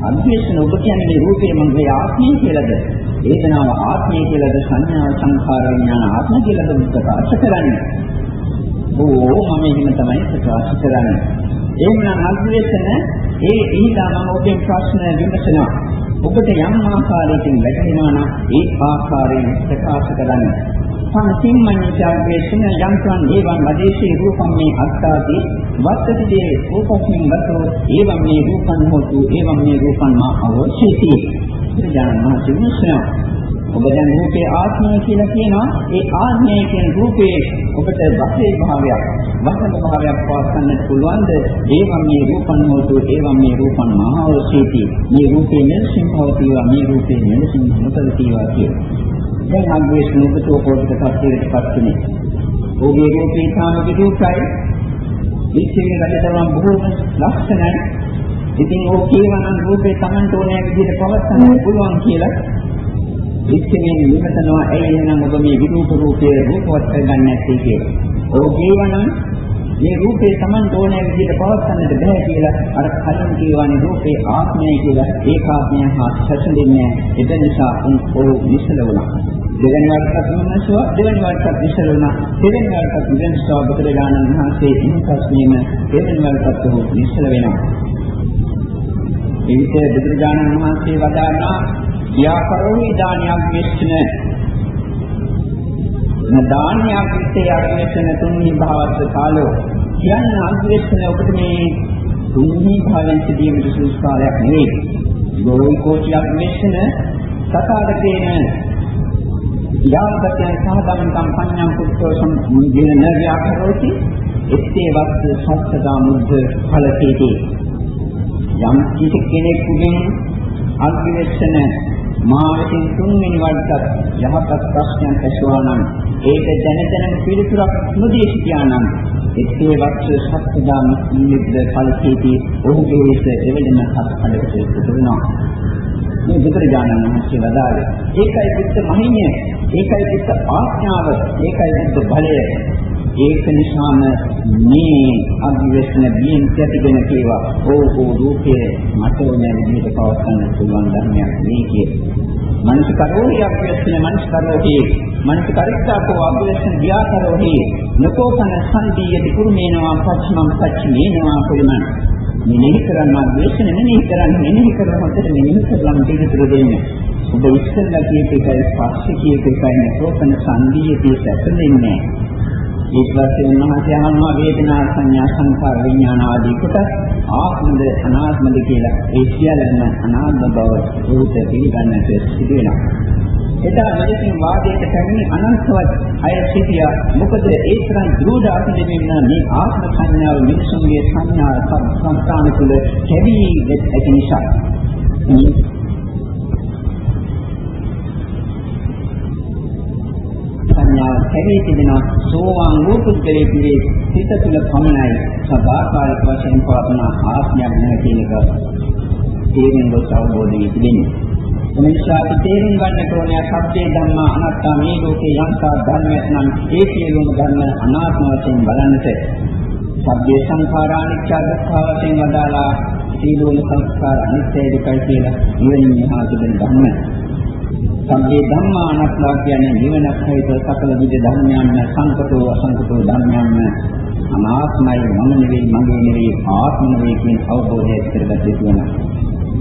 අන්වේෂණ ඔබ කියන්නේ මේ රූපේ මගේ ආත්මය කියලාද? වේදනාව ආත්මය කියලාද? සංඥා සංඛාර විඥාන ආත්මය කියලාද ප්‍රකාශ කරන්නේ? ඕ මම එහෙම තමයි ප්‍රකාශ කරන්නේ. එහෙනම් අන්වේෂණ ඒ ඊළඟ මම ඔබෙන් ප්‍රශ්න විමසනවා. ඔබට යම් ආකාරයකින් වැටහෙනවා නම් ඒ ආකාරයෙන් ප්‍රකාශ කරන්න. සංසිම්මඤ්ඤාග්‍රේෂණ යන්ත්‍රං ඒවං වදේශේ රූපම් මේ අත්තාති වත්තතිදේ රූපස්මින් වතෝ ඒවං මේ රූපං හෝතු ඒවං මේ රූපං මා අවශ්‍යති. ඥානමහ සිවිස්නා ඔබ දැන් රූපේ ආත්මය කියලා කියනවා ඒ ආත්මය කියන රූපේ ඔබට වශේ භාවයක් වසන භාවයක් පවත්වන්නට පුළුවන්ද ඒවම් මේ රූපන් හෝතු ඒවම් මේ රූපන් මහවසීති මේ රූපේ මෙලෙසින් පවතිවා මේ රූපේ මෙලෙසින් නොපවතිවා කියලා දැන් අග්ගේ ස්නෝපතෝ පොඩට පස්සේට පස්සනේ. ඔහුගේ රූපේ කාම විදුක්යි. ඉච්ඡේ රජතරම් බොහෝම ලක්ෂණයි. ඉතින් ඔහු කියවනම් රූපේ Tamanට ඕනෑ විදිහට පවත්වන්න පුළුවන් කියලා. ඉච්ඡෙන් විමසනවා ඇයි එහෙනම් ඔබ මේ විරූප රූපයේ රූපවත් කරගන්නේ නැත්තේ කියලා. ඔහු කියවනම් මේ රූපේ Taman ඕනෑ විදිහට පවත්න්නට බෑ කියලා අර කලින් කියවනේ රූපේ ආත්මය කියලා. ඒකාත්මය හා සැසඳෙන්නේ ඒ නිසා උන් ඕ නිසල වුණා. දෙවෙනි වරටත් මොනසුව දෙවෙනි වරටත් නිසල වුණා. දෙවෙනි වරටත් නිසල බුදුරජාණන් වහන්සේ ඉන්පස්වීම දෙවෙනි වරටත් උන් නිසල වෙනවා. ඒ විදිහට බුදුරජාණන් වහන්සේ වදාළා. යාකරෝහි දානයක් මෙච්චන දානයක් විත්තේ අර්ථයෙන් තුන්හි භාවස්ස කාලෝ. කියන්නේ අර්ථයෙන් ඔබට මේ තුන්හි භාවයෙන් සිටීමේ සුසු කාලයක් නෙවෙයි. ගෝල් කෝටියක් මෙන්න සතාදකේන යාපතයන් සහගමන්තම් පඤ්ඤම් කුත්තෝ සම්මුදින නව්‍යාකරෝති එත්තේ වස්ස සත්‍යදා මුද්ද ඵලකේති. යම් කිසි කෙනෙකුගෙන් අර්ථයෙන් මා විසින් තුන්වෙනි වරටත් යහපත් ප්‍රශ්නයක් ඇසුවා නම් ඒක දැන දැන පිළිතුරක් නොදී සිටියා නම් එත්තේ වක්ෂ සත්‍යදාන නිද්ද කල්පීති ඔහුගේ හිත එවෙලෙම හත්කඩට පුදුනවා මේ බුදුරජාණන් වහන්සේ වදාළේ ඒකයි පිට මහින්‍ය ඒකයි පිට ආඥාව ඒකයි බුද්ධ බලය. ඒක නිසාම මේ අභිවේෂණ බියෙන් ඇතිගෙන කේවා ඕ ඕ රූපයේ මට ඕනෑ විදිහට පවත්වන්න පුළුවන් ධර්මයක් මේ කියේ මනස කරෝහි අභ්‍යස්තන මනස කරෝහි මනස කරිස්සාකෝ අභ්‍යස්තන දියා කරෝහි නකෝපන සංදීයති කුරුමේනවා පච්චමම් පච්චමේනවා පුරිමන් මෙනෙහි කරනවා ද්වේෂ නෙමෙයි කරන්නේ මෙනෙහි කරනකොට මෙනෙහි කරලා පිළිතුරු දෙන්නේ. ඔබ ඉස්සෙල්ලා කියප එකයි පස්සේ කියප එකයි නකෝපන සංදීයති සැපෙන්නේ ඊට පස්සේ උන්වහන්සේ අහනවා වේදනා සංඥා සංකාර විඥාන ආදී කොට ආත්මද අනාත්මද කියලා ඒ සියල්ලම අනාත්ම බව රූප පිළිගන්නට සිදු වෙනවා. එදා මෙලෙසින් වාදයට පැමිණි අනන්තවත් අය සිටියා. මොකද ඒ තරම් දෘඪ අතිදෙමින් මේ ආත්ම සංඥාව මිනිසුන්ගේ සංඥා සංස්කාර තුළ කැවි ඇති නිසා. සංඥාව කැවී තිබෙනවා. සෝවාන් වූ පුද්ගලයෙකුගේ සිත තුළ පමණයි. සදාකාලික වශයෙන් පවතන ආත්මයක් නැහැ කියන එක තේරුම් ගොස් අවබෝධ වී තිබෙනවා. එනිසා අපි තේරුම් ගන්නට ඕනේ සත්‍ය ධර්ම අනාත්ම මේ ලෝකේ යම්තා ධර්මයක් නම් ඒ සියලුම ධර්ම අනාත්ම වශයෙන් බලන්නට සබ්බේ සංඛාරානිච්ච දුක්ඛ වශයෙන් වදාලා සීලෝල සංස්කාර අනිත්‍යයි දුකයි කියලා ඉවෙනින් මහා සුබෙන් ධර්ම. සම්පේ ධම්මා අනාත්මා කියන්නේ නිවනක් සහිත සකල විද ධර්මයන් සංකතෝ අසංකතෝ ධර්මයන් අනාත්මයි මම නෙවෙයි මගේ නෙවෙයි ආත්ම නෙවෙයි කියන අවබෝධය කරගත යුතු වෙනවා.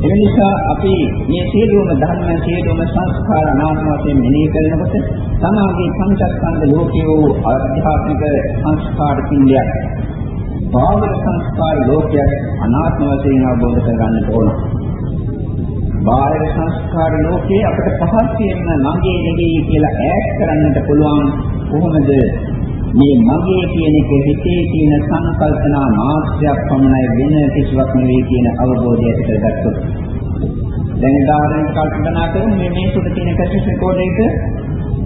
ඒ නිසා අපි මේ සියලුම ධර්ම සියලුම සංස්කාර අනාත්ම වශයෙන් මෙනෙහි කරනකොට සමාගයේ පංචස්කන්ධ ලෝකයේ වූ ආධ්‍යාත්මික සංස්කාර පිළියක් භාවන සංස්කාර ලෝකයක් අනාත්ම වශයෙන් අවබෝධ කරගන්නට ඕන. බාහිර සංස්කාර ලෝකයේ අපිට පහස්යෙන් මගේ නෙවෙයි කියලා ඈත් කරන්නට පුළුවන් කොහොමද? මේ මගේ කියන එක හිතේ තියෙන සංකල්පනා මාත්‍රයක් පමණයි වෙන කිසිවක් නෙවෙයි කියන අවබෝධය ඇති කරගත්තොත්. දැන් උදාහරණයක් කල්පනා කරමු. මේ මේ සුදු තියෙන කැසට් රෙකෝඩර් එක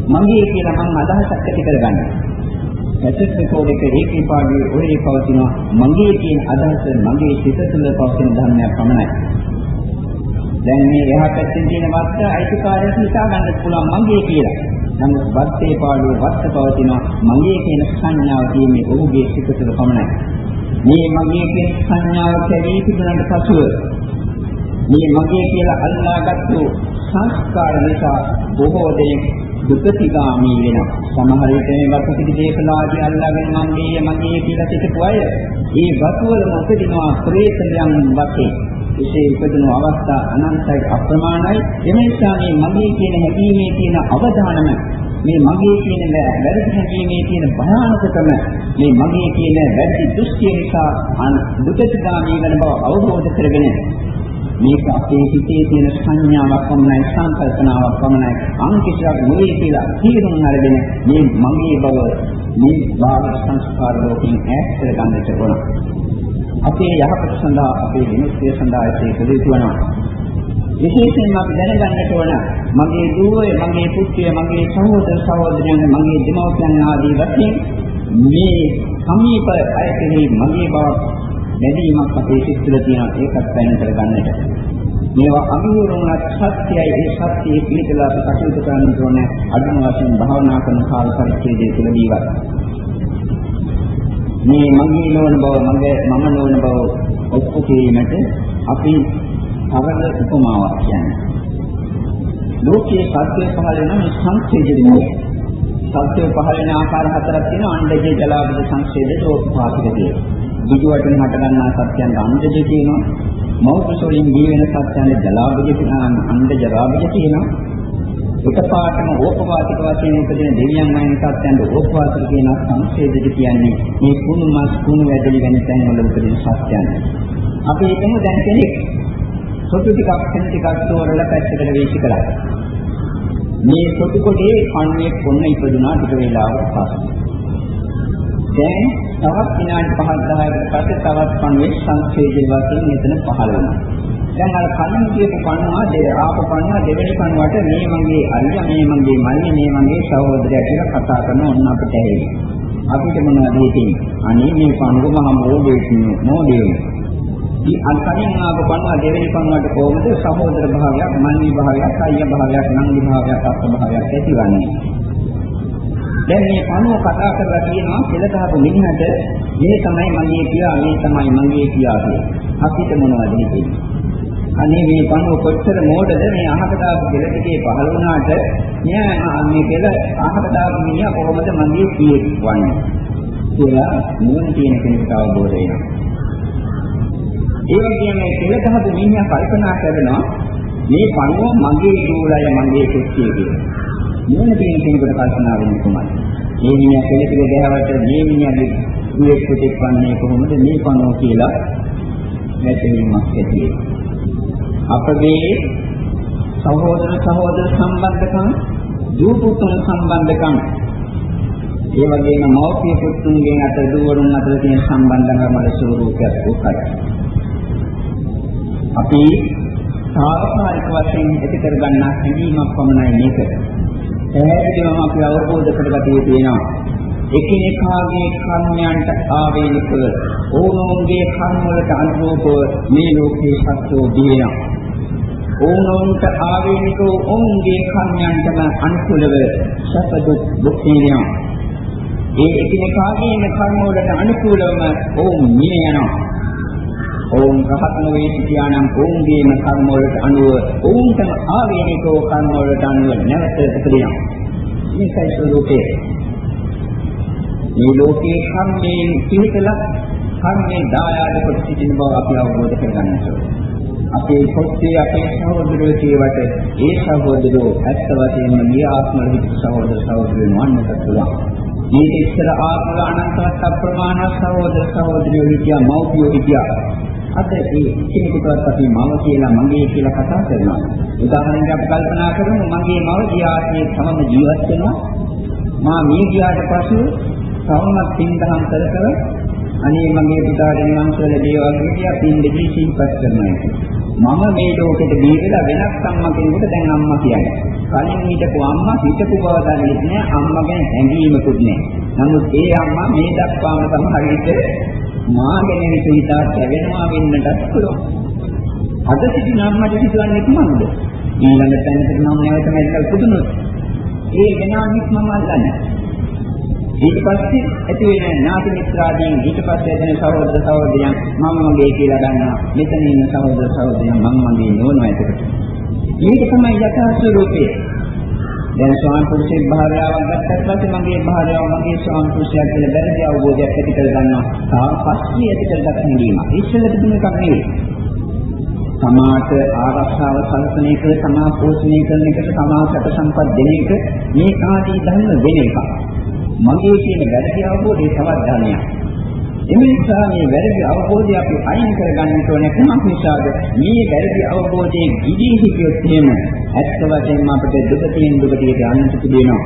මගේ කියලා මම අදහසක් ඇති කරගන්නවා. කැසට් රෙකෝඩර් එක ඒකේ පාඩුවේ ඔය පවතින මගේ කියන අදහස මගේ සිත තුළ පවතින ධර්මයක් පමණයි. දැන් මේ එහා පැත්තෙන් තියෙන වස්ත අයිතිකාරයට හිතා ගන්න පුළුවන් මගේ කියලා. නමුත් වත්තේ පාළුව වත්ත පවතින මගේ කියන සංඥාව තියෙන්නේ ඔහුගේ සිත තුළ පමණයි. මේ මගේ කියන සංඥාව කැවී තිබුණාට පසුව මේ මගේ කියලා අල්ලාගත්තු සංස්කාර නිසා බොහෝ දෙනෙක් දුකතිගාමී වෙනවා. සමහර විට මේ වතුපිටි දේශනාදී අල්ලාගෙන මගේ මගේ කියලා සිතපු අය ඒ වතුවල මොකදිනවා ප්‍රේතයන් වගේ විශේ ඉපදුණු අවස්ථා අනන්තයි අප්‍රමාණයි එම නිසා මේ මගේ කියන හැඟීමේ තියෙන අවධානම මේ මගේ කියන වැරදි හැඟීමේ තියෙන භයානකකම මේ මගේ කියන වැරදි දෘෂ්ටිය නිසා දුකටගාමී වෙන බව අවබෝධ කරගෙන මේක අපේ හිතේ තියෙන සංඥාවක් පමණයි සංකල්පනාවක් පමණයි අංකිතයක් නෙවෙයි කියලා තීරුම් අරගෙන මේ මගේ බව මේ බාහිර සංස්කාර ලෝකෙන් ඈත් කරගන්නට ඕන. අපේ යහපත සඳහා අපේ විමුක්තිය සඳහා ඒක හේතු වෙනවා. විශේෂයෙන්ම අපි දැනගන්නට ඕන මගේ දුවේ මගේ පුත්‍රය මගේ සහෝදර සහෝදරයන් මගේ දෙමව්පියන් ආදී වශයෙන් මේ සමීප අයකෙහි මගේ බව නැදීමක් අපේ සිත් තුළ තියෙනවා ඒකත් පැන කරගන්නට. මේවා අභිවෘණත් සත්‍යයි ඒ සත්‍යයේ පිළිදලා අපි කටයුතු කරන්න ඕනේ අදුම වශයෙන් භාවනා කරන කාල පරිච්ඡේදය තුළදීවත්. මේ මගේ නොවන බව මගේ මම නොවන බව ඔප්පු කිරීමට අපි සරල උපමාවක් කියන්නේ. ලෝකයේ සත්‍ය පහළ වෙන මේ සංකේතය සත්‍ය පහළ වෙන ආකාර හතරක් තියෙනවා අණ්ඩජේ ජලාභ සංකේතය ඕපාතිකදී. බුදු වටින් හට ගන්නා සත්‍යයන් අණ්ඩජේ කියනවා. මෞපසෝලින් දී වෙන සත්‍යයන් ජලාභජේ කියනවා අණ්ඩ ජලාභජේ කියනවා. එකපාරටම ඕපවාසික වශයෙන් උපදින දෙවියන් වයින් සත්‍යයන්ට ඕපවාසික කියන සංකේතද කියන්නේ මේ කුණු මාස් කුණු වැදලි වෙන තැන් වල උපදින සත්‍යයන්. අපි හිතමු දැන් කෙනෙක් සොටු ටිකක් කෙන ටිකක් තෝරලා පැත්තකට වේසි කළා. මේ සොටු කොටේ කන්නේ කොන්න ඉපදුනා ටික වේලාවක් පස්සේ. දැන් තවත් විනාඩි 5 10කට පස්සේ තවත් කන්නේ සංකේතය වශයෙන් මෙතන පහළ වෙනවා. දැන් අර කලින් කියපු කනවා දෙය ආපු කනවා දෙවෙනි කනවට මේ මගේ අල්ල මේ මගේ මල්ලි මේ මගේ සහෝදරයා කියලා කතා කරන ඔන්න අපිට ඇහි. අපිට මොනවද හිතෙන්නේ? අනේ මේ කනුව මහ මොඩේ මොඩේ. ඊ අල්කලින් ආපු කනවා දෙවෙනි කනවට කොහොමද සහෝදර භාවයක්, මල්ලි භාවයක්, අයියා භාවයක්, නංගි භාවයක්, අක්ක භාවයක් ඇතිවන්නේ? දැන් මේ කනුව කතා කරලා කියනවා පෙළදහපු මිනිහට මේ තමයි මගේ පියා මේ තමයි මගේ පියා කියලා. අපිට මොනවද හිතෙන්නේ? අනේ මේ පණුව කොච්චර මෝඩද මේ අහකට දාපු කෙල ටිකේ පහළ වුණාට මෙයා මේ කෙල අහකට දාපු මිනිහා කොහොමද මගේ කීයක් වන්නේ කියලා නුවණ තියෙන කෙනෙකුට අවබෝධ වෙනවා. ඒ වගේම කෙල ගහපු මිනිහා කල්පනා කරනවා මේ පණුව මගේ දූලය මගේ කුච්චිය කියලා. නුවණ තියෙන කෙනෙකුට කල්පනා වෙන්නේ කොහොමද? මේ මිනිහා කෙල ටික ගහවට මේ මිනිහාගේ දුවේ පුතෙක් වන්නේ කොහොමද මේ පණුව කියලා වැටීමක් ඇති වෙනවා. අපගේ සහෝදර සහෝදර සම්බන්ධකම් දූ පුතුන් සම්බන්ධකම් ඒ වගේම මෞර්තිය පුතුන්ගෙන් අතර දුවරුන් අතර තියෙන සම්බන්ධකම් වල ස්වරූපයක් උකයි. අපි සාකාරික වශයෙන් ඇති කර ගන්නා හැඟීමක් පමණයි මේක. පැහැදිලිවම අපි අවබෝධ කරගත යුතු වෙනවා. එකිනෙකාගේ කර්මයන්ට ආවේනිකව ඕනෝන්ගේ කර්ම වලට අනුරූපව මේ ලෝකේ සත්‍යෝ දිවෙනවා. ඕනෝන්ට ආවේනික ඔවුන්ගේ කර්මයන්ටම අනුකූලව සැප දුක් දුක් විඳිනවා. ඒ එකිනෙකාගේම කර්ම වලට අනුකූලවම ඔවුන් මිය යනවා. ඔවුන් රහත් නොවේ සිටියානම් ඔවුන්ගේම කර්ම වලට අනුව ඔවුන්ටම ආවේනිකව කර්ම වලට අනුව නැවත උපදිනවා. මේකයි ස්වરૂපේ. මේ ලෝකේ කර්මයෙන් පිළිතලා කර්මේ දායාද කොට සිටින බව අපි අවබෝධ කරගන්න ඕනේ. අපේ පොත්තේ අපේ සහෝදරයෝ කියවට ඒ සහෝදරයෝ ඇත්ත වශයෙන්ම මේ ආත්ම රහිත සහෝදර සහෝදරයෝ වන්නට පුළුවන්. මේ ඉස්සර ආත්ම අනන්තවත් අප්‍රමාණ සහෝදර සහෝදරයෝ හිටියා මෞපියෝ හිටියා. අද ඒ කෙනෙකුටවත් අපි මම කියලා මගේ කියලා කතා කරනවා. උදාහරණයක් අපි කල්පනා කරමු මගේ මව ගියාසේ තමම ජීවත් වෙනවා. මා මිය ගියාට පසු තවමත් පින්දහම් කර කර අනේ මගේ පුතාට නිවන් සුව ලැබේවා කියලා පින්දෙදී සිහිපත් කරනවා. මම මේ ලෝකෙට බීගලා වෙනස් අම්මා කෙනෙකුට දැන් අම්මා කියන්නේ. කලින් හිටපු අම්මා හිටපු බව දන්නේ නැහැ අම්මා ගැන හැඟීමකුත් නැහැ. නමුත් ඒ අම්මා මේ දක්වාම සමහර විට මා ගැන හිතා කැවෙනවා වෙන්නටත් පුළුවන්. අද සිටින අම්මට හිතන්නේ කොහොමද? ඊළඟ තැනකට නම් නැවත මෙල්ල පුදුනොත්. ඒ වෙනානික් මම අල්ලන්නේ. ඊට පස්සේ ඇති වෙන ඥාති මිත්‍රාදීන් ඊට පස්සේ එතන සහෝදර සහෝදරයන් මම මගේ කියලා ගන්නවා. මෙතන ඉන්න සහෝදර සහෝදරයන් මම මගේ නෝනවා එතකොට. මේක තමයි යථා ස්වરૂපය දැන් ස්වාම පුරුෂයෙක් භාර්යාවක් ගත්තත් පස්සේ මගේ භාර්යාව මගේ ස්වාම පුරුෂයා කියලා බැරි අවබෝධයක් ඇති කර ගන්නවා. තාම පස්සේ ඇති කරගන්න හැඟීම ඉස්සෙල්ලා තිබුණ එකක් නෙවෙයි. සමාත ආරක්ෂාව සැලසෙන එක සමා පෝෂණය කරන එකට සමාසට සම්පත් දෙන එක මේ ආදී ධර්ම වෙන එකක්. මගේ කියන වැරදි අවබෝධය තවත් ධර්මයක්. එම නිසා මේ වැරදි අවබෝධය අපි අයින් කරගන්න ඕනේ කුමක් නිසාද? මේ වැරදි අවබෝධයෙන් ගිදී හිටියොත් එහෙම ඇත්ත වශයෙන්ම අපිට දුකතියෙන් දුකතියට යන්නට තිබෙනවා.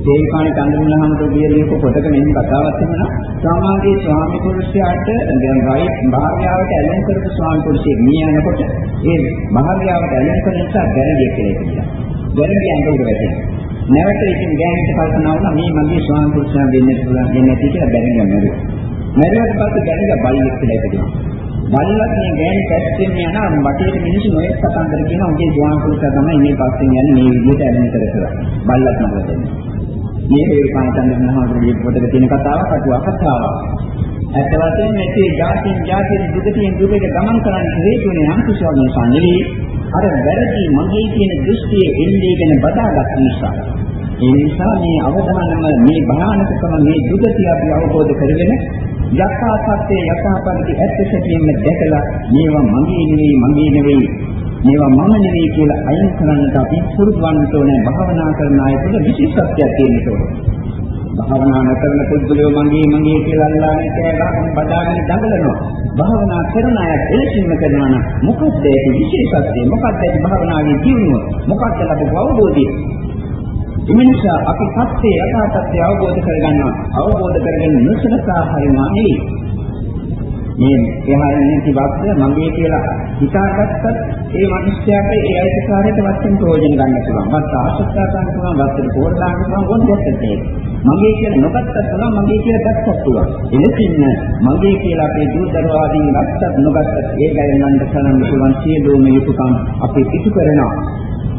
දේවිකාණේ චන්ද්‍රමුණහමතු කියලියක පොතක මෙන්න කතාවක් තිබුණා. සාමාන්‍ය ස්වාමි පුරුෂයාට දැන් රයිට් භාර්යාවට ඇලෙන කරපු ස්වාමි පුරුෂයෙක් මිය යනකොට ඒ භාර්යාවට ඇලෙන කරන නිසා ගැරඩිය කියලා කියනවා. ගැරඩිය අඟුරු වැටෙනවා. නැවත ඉතින් ගෑනිට කල්පනා වුණා මේ මගේ ස්වාමි පුරුෂයන් දෙන්න පුළුවන් දෙන්නේ නැති කියලා බැරිගම මැරුවා. මැරුවට පස්සේ බැරිගම බල්ලෙක් කියලා ඉපදුණා. බල්ලත් මේ ගෑනි පැත්තෙන් යන වටේට මිනිස්සු නොයෙක් කතන්දර කියන උගේ ස්වාමි පුරුෂයා තමයි මේ පස්සෙන් යන්නේ මේ විදිහට ඇලෙන කර කර. බල්ලත් මොකද දෙන්නේ? මේ වේකාන්තන් මහතුරුගේ පොතක තියෙන කතාවක් අටුවා කතාවක්. ඇත්ත වශයෙන්ම මේ ජාතින් ජාතින් දුකටින් දුකට ගමන් කරන්න හේතුනේ නම් කිසිවක් නිසා නෙවෙයි අර වැරදි මගේ කියන දෘෂ්ටිය එල්ලීගෙන බදාගත් නිසා. ඒ නිසා මේ අවධානම මේ භයානකකම මේ දුගතිය අපි අවබෝධ කරගෙන යථා සත්‍යයේ යථාපරිදි ඇත්ත සැටියෙන්ම දැකලා මේවා මගේ නෙවෙයි මගේ නෙවෙයි මේවා මම නෙවෙයි කියලා අයින් කරන්නට අපි පුරුදු වන්නට ඕනේ භාවනා කරන අය තුළ විශේෂත්වයක් තියෙන්න ඕනේ. භාවනා නොකරන පුද්ගලයෝ මගේ මගේ කියලා අල්ලාගෙන කෑ ගහගෙන බදාගෙන දඟලනවා. භාවනා කරන අය එලෙසින්ම කරනවා නම් මොකක්ද ඒක විශේෂත්වය? මොකක්ද ඒක භාවනාවේ දියුණුව? මොකක්ද ලැබෙන අවබෝධය? එනිසා අපි සත්‍ය යථා සත්‍ය අවබෝධ කරගන්නවා. අවබෝධ කරගෙන නොසලකා හරිනවා නෙවෙයි. මේ එහායින් නැති වක්ද මගේ කියලා හිතාගත්තත් ඒ මිනිස්යාට ඒ අයිතිකාරයට වත්තෙන් ප්‍රයෝජන ගන්න පුළුවන්. වත් ආශස්තා ගන්න පුළුවන්, වත්තට පොර දාන්න පුළුවන් මොකක්ද මගේ කියලා නොගත්තත් පුළුවන්, මගේ කියලා ගත්තත් පුළුවන්. එලෙසින් මගේ කියලා අපේ දූ දරුවාදීන් ගත්තත් නොගත්තත් ඒ ගයන්නන්ට කරන්න පුළුවන් සියලුම යුතුයකම් අපි ඉටු කරනවා.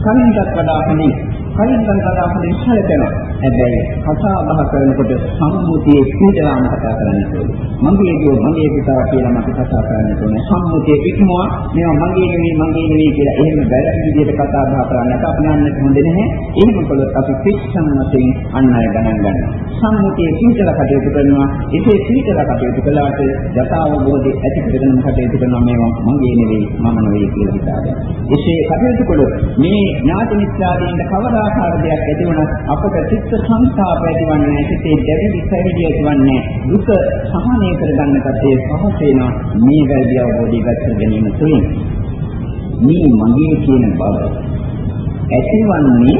කලින්ටත් වඩා හොඳයි කලින් කතා හොඳින් සැලකෙනවා. හැබැයි කතා බහ කරනකොට සම්මුතියේ පිටලාම කතා කරන්න ඕනේ. මගේ කියෝ මගේ පිටා කියලා මට කතා කරන්න ඕනේ. සම්මුතියේ ඉක්මවා මේවා මගේ නෙවෙයි මගේ නෙවෙයි කියලා එහෙම වැරදි විදිහට කතා බහ කරන්නට අපි යන්නත් හොඳ නැහැ. එහෙම කළොත් අපි පිස්සන් වශයෙන් අන් අය ගණන් ගන්නවා. සම්මුතියේ පිටලා කටයුතු කරනවා. එසේ පිටලා කටයුතු කළාට යථාවබෝධය ඇති කරගෙන කටයුතු කරනවා මේවා මගේ නෙවෙයි මම නෙවෙයි කියලා හිතාගෙන. එසේ කටයුතු කළොත් මේ ඥාති මිත්‍යාදීන්ට කවදා ආකාර දෙයක් ඇති වුණත් අපට චිත්ත සංස්කාර ඇතිවන්නේ සිතේ දැවිලි පැවිදි ඇතිවන්නේ දුක සහනය කරගන්නට ඒ පහස වෙනවා. මේ වැරදි අවබෝධය ගත ගැනීම තුළින්. මේ මගේ කියන බව ඇතිවන්නේ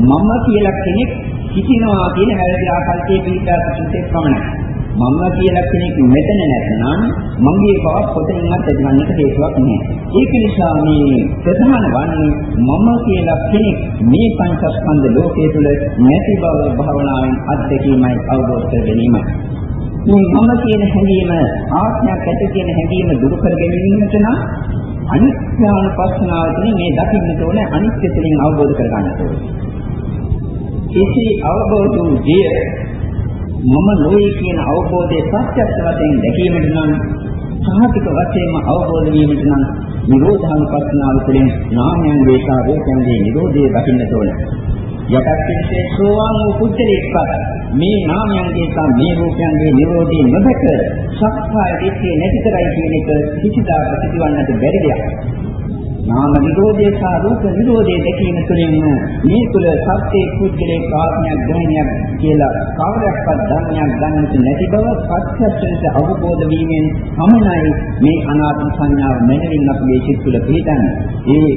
මම කියලා කෙනෙක් සිටිනවා කියන වැරදි ආකල්පයේ පිටාට සිටේ පමණයි. මම කියලා කෙනෙක් මෙතන නැත්නම් මගේ බව කොතනින්වත් ඇතිවන්නට හේතුවක් නැහැ. ඒක නිසා මේ ප්‍රධාන වන්නේ මම කියලා කෙනෙක් මේ පංචස්කන්ධ ලෝකයේ තුල නැති බව භාවනාවෙන් අත්දැකීමයි අවබෝධ කර ගැනීමයි. මේ මම කියන හැඟීම ආත්මයක් ඇති කියන හැඟීම දුරු කර ගැනීමට නම් අනිත්‍යානුපස්සනාව තුළ මේ දකින්නට ඕනේ අනිත්‍ය තුළින් අවබෝධ කර ගන්නට ඕනේ. එසේ අවබෝධ වූ දෙය මම නොවේ කියන අවබෝධයේ ප්‍රත්‍යක්ෂ වශයෙන් දැකීමට නම් සාහිතික වශයෙන්ම අවබෝධ වීමට නම් නිරෝධානුපස්සනාව තුළින් නාමයන්ගේ සහ රූපයන්ගේ නිරෝධය දකින්නට ඕන. යටත් පිළිසේ සෝවාන් වූ පුද්ගලෙක්වත් මේ නාමයන්ගේ සහ මේ රූපයන්ගේ නිරෝධය නොදක සක්කාය දිට්ඨිය නැති කරයි කියන එක කිසිදා ප්‍රතිවන්නට බැරි දෙයක්. නාම නිරෝධය සහ රූප නිරෝධය දැකීම තුළින් මේ තුල සත්‍යයේ කුජලේ කාඥයක් ග්‍රහණයක් කියලා කවරක්වත් ධර්මයක් ගන්නට නැති බව ප්‍රත්‍යක්ෂයට අවබෝධ වීමෙන් පමණයි මේ අනාත්ම සංඥාව මෙලෙමින් අපගේ සිත් තුළ පිළිගන්නේ. ඒ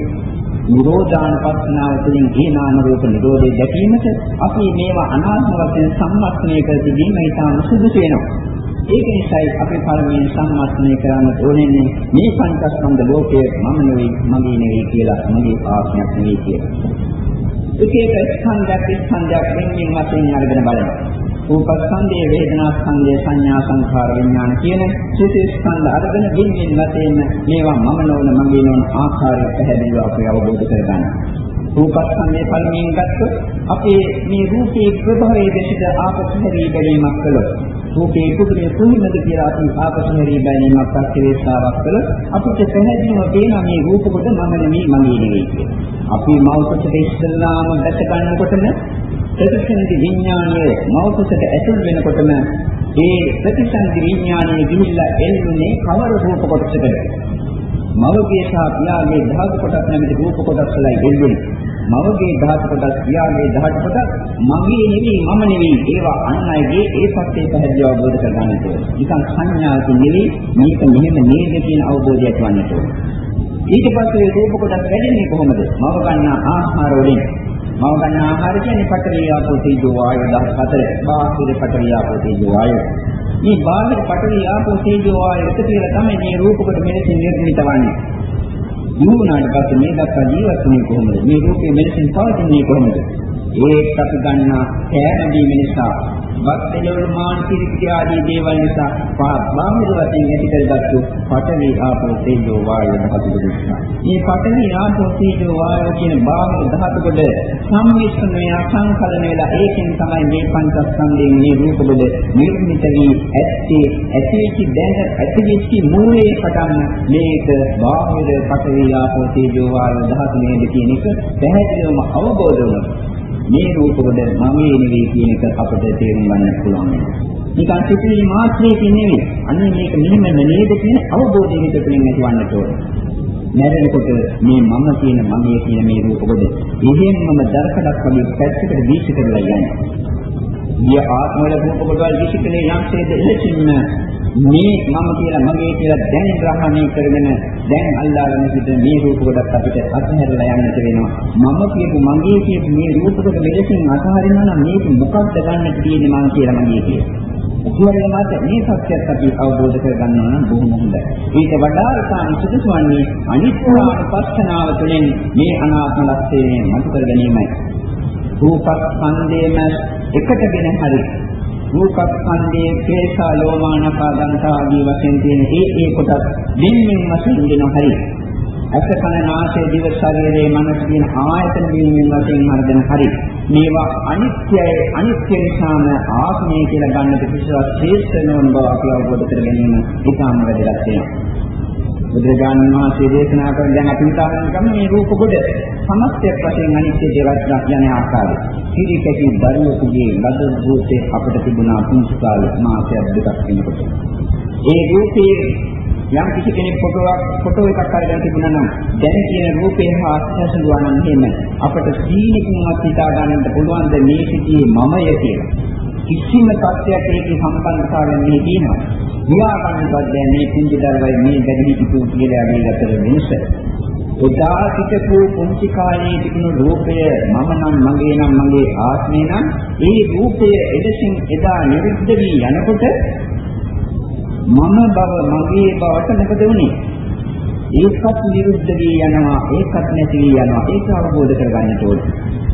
නිරෝධානුපස්සනාව තුළින් ඒ නාම රූප නිරෝධය දැකීමට අපි මේවා අනාත්ම වශයෙන් සම්මස්නය කර තිබීම ඉතාම සුදුසු වෙනවා. ඒක නිසායි අපි පළමුවෙන් සම්මස්නය කරන්න ඕනේ මේ පංචස්කන්ධ ලෝකයේ මම නෙවෙයි මගේ නෙවෙයි කියලා මගේ ආත්මයක් නෙවෙයි කියලා. එක එක ස්කන්ධයක් ස්කන්ධයක් වෙනින් වශයෙන් අරගෙන බලනවා. රූපස්කන්ධයේ වේදනාස්කන්ධයේ සංඥා සංඛාර විඥාන කියන සිත ස්කන්ධ අරගෙන විඤ්ඤාණ වශයෙන් මේවා මම නොවන මගේ නොවන ආකාරය පැහැදිලිව අපි අවබෝධ කරගන්නවා. රූපස්කන්ධයේ පළමුවෙන් ගත්තොත් අපේ මේ රූපේ ප්‍රභවයේ දෙසිට ආපසු හැරී බැලීමක් කළොත් රූපේ කුදුනේ කුහිමද කියලා අපි ආපසු හැරී බැලීමක් පස්කේස්සාවක් කළොත් අපිට පැහැදිලිව පේනවා මේ රූප කොට මම නෙමෙයි මගේ නෙවෙයි කියලා. අපි මෞකසට ඉස්සල්ලාම දැක ගන්නකොටම ප්‍රතිසන්දි විඥානයේ මෞකසට ඇතුල් වෙනකොටම ඒ ප්‍රතිසන්දි විඥානයේ ගිහිල්ලා එල්ලුනේ කවර රූප කොටසකද? මවගේ සහ පියාගේ ධාතු කොටස් නැමැති රූප කොටස් වලයි එල්ලුනේ. මවගේ ධාතු කොටස් පියාගේ ධාතු කොටස් මගේ නෙවෙයි මම නෙවෙයි ඒවා අන් අයගේ ඒ සත්‍යය පැහැදිලිව අවබෝධ කරගන්නට ඕනේ. නිකන් සංඥාවක නෙවෙයි මේක මෙහෙම නේද කියන අවබෝධය ඇතිවන්නට ඕනේ. ඊට පස්සේ රූප කොටස් වැඩින්නේ කොහොමද? මව ගන්න ආහාර වලින් මව ගන්න ආහාර කියන්නේ පඨවි ආපෝ තේජෝ වායු 14 බාහිර පඨවි ආපෝ තේජෝ වායු මේ බාහිර පඨවි ආපෝ තේජෝ වායු එක කියලා තමයි මේ රූප කොට මෙලෙසින් නිර්මිත වන්නේ නුනාට පස්සේ මේ දක්වා ජීවත් වෙන්නේ කොහොමද? මේ රූපේ මෙලෙසින් පවතින්නේ කොහොමද? ඒත් අපි ගන්නා කෑමදීම නිසා වක්තලවල මානසික ආදී දේවල් නිසා බාහිර වශයෙන් ඇති කරගත්තු පඨවි ආපෝ තේජෝ වායු ධාතු දුක්ඛ. මේ පඨවි ආපෝ තේජෝ වායු කියන බාහිර ධාතු කොට සම්මිශ්‍රණය සංකලන වෙලා ඒකෙන් තමයි මේ පංචස්කන්ධයෙන් මේ රූප කොට නිර්මිත වී ඇත්තේ ඇතිවිච්ච දැන ඇතිවිච්ච මූලයේ පටන් මේක බාහිර පඨවි ආපෝ තේජෝ වායු ධාතු නේද කියන එක පැහැදිලිවම අවබෝධ වුණා. මේ රූපවල මගේ නෙවෙයි කියන එක අපිට තේරුම් ගන්න පුළුවන් වෙනවා. නිකන් සිතිවිලි මාත්‍රයකින් නෙවෙයි. අනේ මේක මෙහෙම නේද කියන අවබෝධය හිතෙන් ඇතිවන්නට ඕනේ. මැරෙනකොට මේ මම කියන මගේ කියන මේ රූපවල එහෙම්මම දරකඩක් වගේ පැත්තකට දීශ කරලා යන්නේ. ගිය ආත්මවල රූපවල විශේෂකලේ යම්සේද එලෙසින්ම මේ මම කියලා මගේ කියලා දැන් ග්‍රහණය කරගෙන දැන් අල්ලාගෙන සිට මේ රූප කොටත් අපිට අත්හැරලා යන්නට වෙනවා මම කියපු මගේ කියපු මේ රූප කොට මෙලෙසින් අතහරිනවා නම් මේක මොකක්ද ගන්න තියෙන්නේ මම කියලා මගේ කියලා උපවරේ මාත මේ සත්‍යයත් අපි අවබෝධ කරගන්නවා නම් බොහොම හොඳයි. ඊට වඩා ඉතාම සුදුසු වන්නේ අනිත්‍යපස්සනාව තුළින් මේ අනාත්ම ලක්ෂණය මතු කර ගැනීමයි. රූපස්කන්ධයම එකටගෙන හරි. රූපස්කන්ධයේ කේසා ලෝමානකා දන්තා ආදී වශයෙන් තියෙන ඒ ඒ කොටස් දෙන්නෙන් වශයෙන් දෙන හරි. අස කන නාසය දිව ශරීරයේ මනස කියන ආයතන වලින් වශයෙන් හරදෙන හරි. මේවා අනිත්‍යයි. අනිත්‍ය නිසාම ආත්මය කියලා ගන්නට කිසිවක් ශ්‍රේෂ්ඨ නොවන බව අපි අවබෝධ කර ගැනීම ඉතාම වැදගත් වෙනවා. බුදුරජාණන් වහන්සේ දේශනා කරන දැන් අපි උදාහරණ ගමු මේ රූප කොට සමස්තයක් වශයෙන් අනිත්‍ය දේවත් යන ආකාරය. පිළිකැටි දරුවෙකුගේ ලද රූපේ අපිට තිබුණා පුංචි කාලේ මාසයක් දෙකක් වෙනකොට. ඒ රූපේ යම් කිසි කෙනෙක් ෆොටෝවක් ෆොටෝ එකක් අරගෙන තිබුණා නම් දැන් කියන රූපේ හා අත්හැසුවා නම් එහෙම අපට සීනිකුන්වත් හිතා ගන්නට පුළුවන් ද මේ සිටියේ මමය කියලා. කිසිම තත්ත්වයක් ඒකේ සම්බන්ධතාවයක් මේ තියෙනවා. ව්‍යාකරණවත් දැන් මේ කුංචි දරුවයි මේ බැදී හිටපු කියලා මේ අතර වෙනස. එදා සිටපු කුංචි කාලයේ තිබුණු රූපය මම නම් මගේ නම් මගේ ආත්මය නම් ඒ රූපය එදසින් එදා නිරුද්ධ වී යනකොට මම බව මගේ බවට මොකද වුනේ? ඒකත් නිරුද්ධ වී යනවා ඒකත් නැති වී යනවා ඒක අවබෝධ කරගන්න ඕනේ.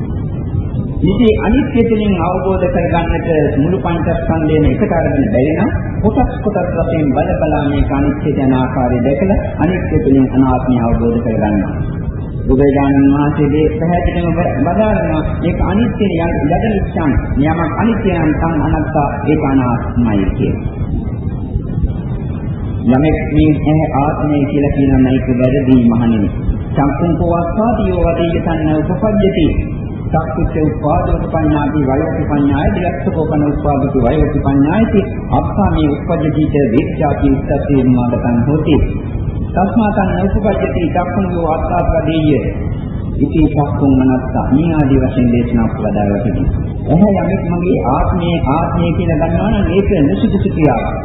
ඉතින් අනිත්‍ය තුළින් අවබෝධ කරගන්නට මුළු පංචස්කන්ධයම එකට අරගෙන බැරි නම් කොටස් කොටස් වශයෙන් බල බලා මේක අනිත්‍ය යන ආකාරය දැකලා අනිත්‍ය තුළින් අනාත්මය අවබෝධ කරගන්නවා. බුදුරජාණන් වහන්සේගේ පැහැදිලිවම බදාරනවා මේක අනිත්‍ය යන යද නිච්ඡාන යමක් අනිත්‍ය නම් තන් අනත්තා ඒක අනාත්මයි කියන්නේ. යමෙක් මේ ආත්මය කියලා කියනවා මේක වැරදි මහණෙනි. සම්පූර්ණ කෝවාස්වාදී යෝවදී තන්න උපපජ්ජති සක්කුච්ච උපාදෝප පඤ්ඤාති වයෝපි පඤ්ඤාය දියක්ඛෝපන උපාදිත වයෝපි පඤ්ඤායති අත්ථාමේ උපජ්ජතිච වේක්ඛාති උත්තේ මාදකං හෝති තස්මාතං උපජ්ජති දක්ඛනෝ අත්ථාපදීය ඉති සක්කුම් මනස්ස මේ ආදී වශයෙන් දේශනා ප්‍රදාලා තිබෙනවා. එහේ යමෙක් මගේ ආත්මයේ ආත්මය කියලා ගන්නවා නම් ඒක නිසුදුසු ක්‍රියාවක්.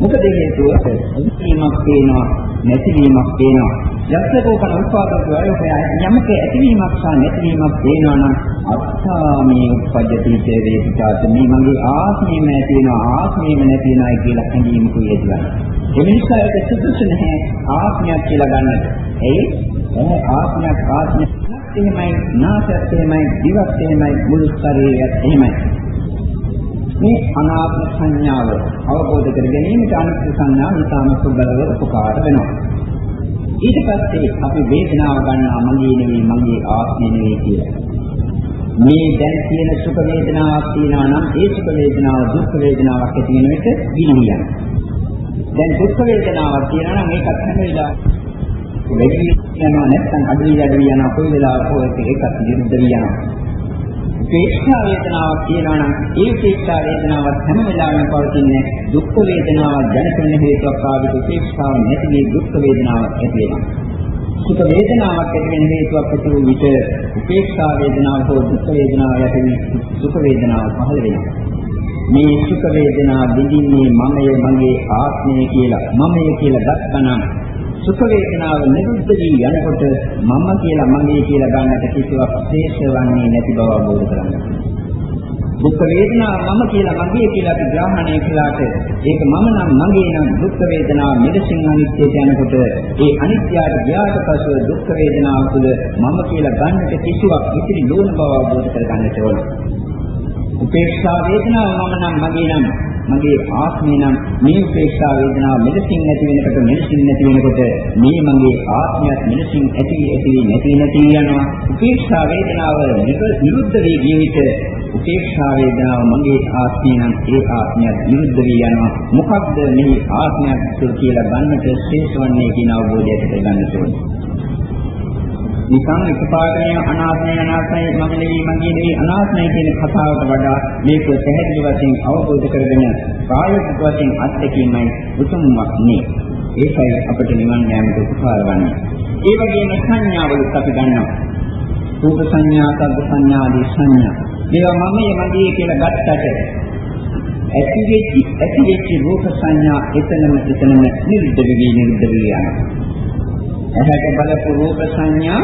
මොකද හේතුව? ඇතිවීමක් පේනවා නැතිවීමක් පේනවා. යස්සකෝපන උත්පාදක වයෝපය යමක ඇතිවීමක් සහ නැතිවීමක් පේනවා නම් අත්තාමේ උපජ්ජති චේවේ පිටාත මේ මගේ ආත්මයම ඇති වෙනවා. ආත්මයම නැති වෙනයි කියලා හැඟීමක් උයදලා එනිසා ඒක සුදුසු නැහැ ආත්මයක් කියලා ගන්නට. ඒ ඒ ආත්මයක් ආත්මයක්. එහෙමයි නාසයත් එහෙමයි දිවත් එහෙමයි මුළු ශරීරයත් එහෙමයි. මේ අනාත්ම සංඥාව අවබෝධ කර ගැනීමට අනිත්‍ය සංඥාව ඉතාම සුබලව උපකාර වෙනවා. ඊට පස්සේ අපි වේදනාව ගන්නවා මගේ නෙවෙයි මගේ ආත්මය නෙවෙයි කියලා. මේ දැන් තියෙන සුඛ වේදනාවක් තියෙනවා නම් ඒ සුඛ වේදනාව දුක් වේදනාවක් ඇති වෙන එක විනිවිදයන්. දැන් දුක් වේදනාවක් තියෙනවා නම් ඒකත් හැම වෙලාවෙම වැඩි යනවා නැත්නම් අඩු යඩු යනවා කොයි වෙලාවක ඒකත් විරුද්ධ වෙනවා. උපේක්ෂා වේදනාවක් තියෙනවා නම් ඒ උපේක්ෂා වේදනාවත් හැම වෙලාවෙම පවතින්නේ දුක් වේදනාවක් දැනෙන හේතුවක් ආවිත උපේක්ෂාව නැති මේ දුක් වේදනාවක් ඇති වෙනවා. සුඛ වේදනාවක් ඇති වෙන හේතුවක් ඇති වූ විට උපේක්ෂා වේදනාව හෝ දුක් වේදනාව යටි සුඛ වේදනාව පහළ වෙනවා. මේ සුඛ වේදනාව විඳින්නේ මමය මගේ ආත්මය කියලා මමය කියලා ගත්තනම් සුඛ වේදනාව නිරුද්ධ වී යනකොට මම කියලා මගේ කියලා ගන්නට කිසිවක් ශේෂ වන්නේ නැති බව අවබෝධ කරගන්න. දුක් වේදනාව මම කියලා මගේ කියලා අපි ග්‍රහණය කළාට ඒක මම නම් මගේ නම් දුක් වේදනාව මෙලෙසින් අනිත්‍යයට යනකොට ඒ අනිත්‍යයට ගියාට පසු දුක් වේදනාව තුළ මම කියලා ගන්නට කිසිවක් ඉතිරි නොවන බව අවබෝධ කරගන්නට ඕන. උපේක්ෂා වේදනාව මම නම් මගේ නම් මගේ ආත්මය නම් මේ උපේක්ෂා වේදනාව මෙලෙසින් නැති වෙනකොට මෙලෙසින් නැති වෙනකොට මේ මගේ ආත්මයත් මෙලෙසින් ඇති ඇති නැති නැති යනවා. උපේක්ෂා වේදනාව නිරුද්ධ වී ගිය විට උපේක්ෂා වේදනාව මගේ ආත්මය නම් ඒ ආත්මයත් නිරුද්ධ වී යනවා. මොකක්ද මේ ආත්මයක් කියලා ගන්නට ශේෂවන්නේ කියන අවබෝධය ඇති කරගන්න ඕනේ. නිකන් එකපාරට මේ අනාත්මය අනාත්මය මම නෙවෙයි මගේ නෙවෙයි අනාත්මය කියන කතාවට වඩා මේක පැහැදිලි වශයෙන් අවබෝධ කරගෙන ප්‍රායෝගික වශයෙන් අත්දැකීමයි උතුම්වක් නේ. ඒකයි අපිට නිවන් යාමට උපකාර වන්නේ. ඒ වගේම සංඥාවලුත් අපි ගන්නවා. රූප සංඥා, සබ්බ සංඥා ආදී සංඥා. ඒවා මම මගේ කියලා ගත්තට ඇති වෙච්ච ඇති වෙච්ච රූප සංඥා එතනම එතනම නිරුද්ධ වෙවි නිරුද්ධ වෙවි යනවා. ඇහැට බලපු රූප සංඥා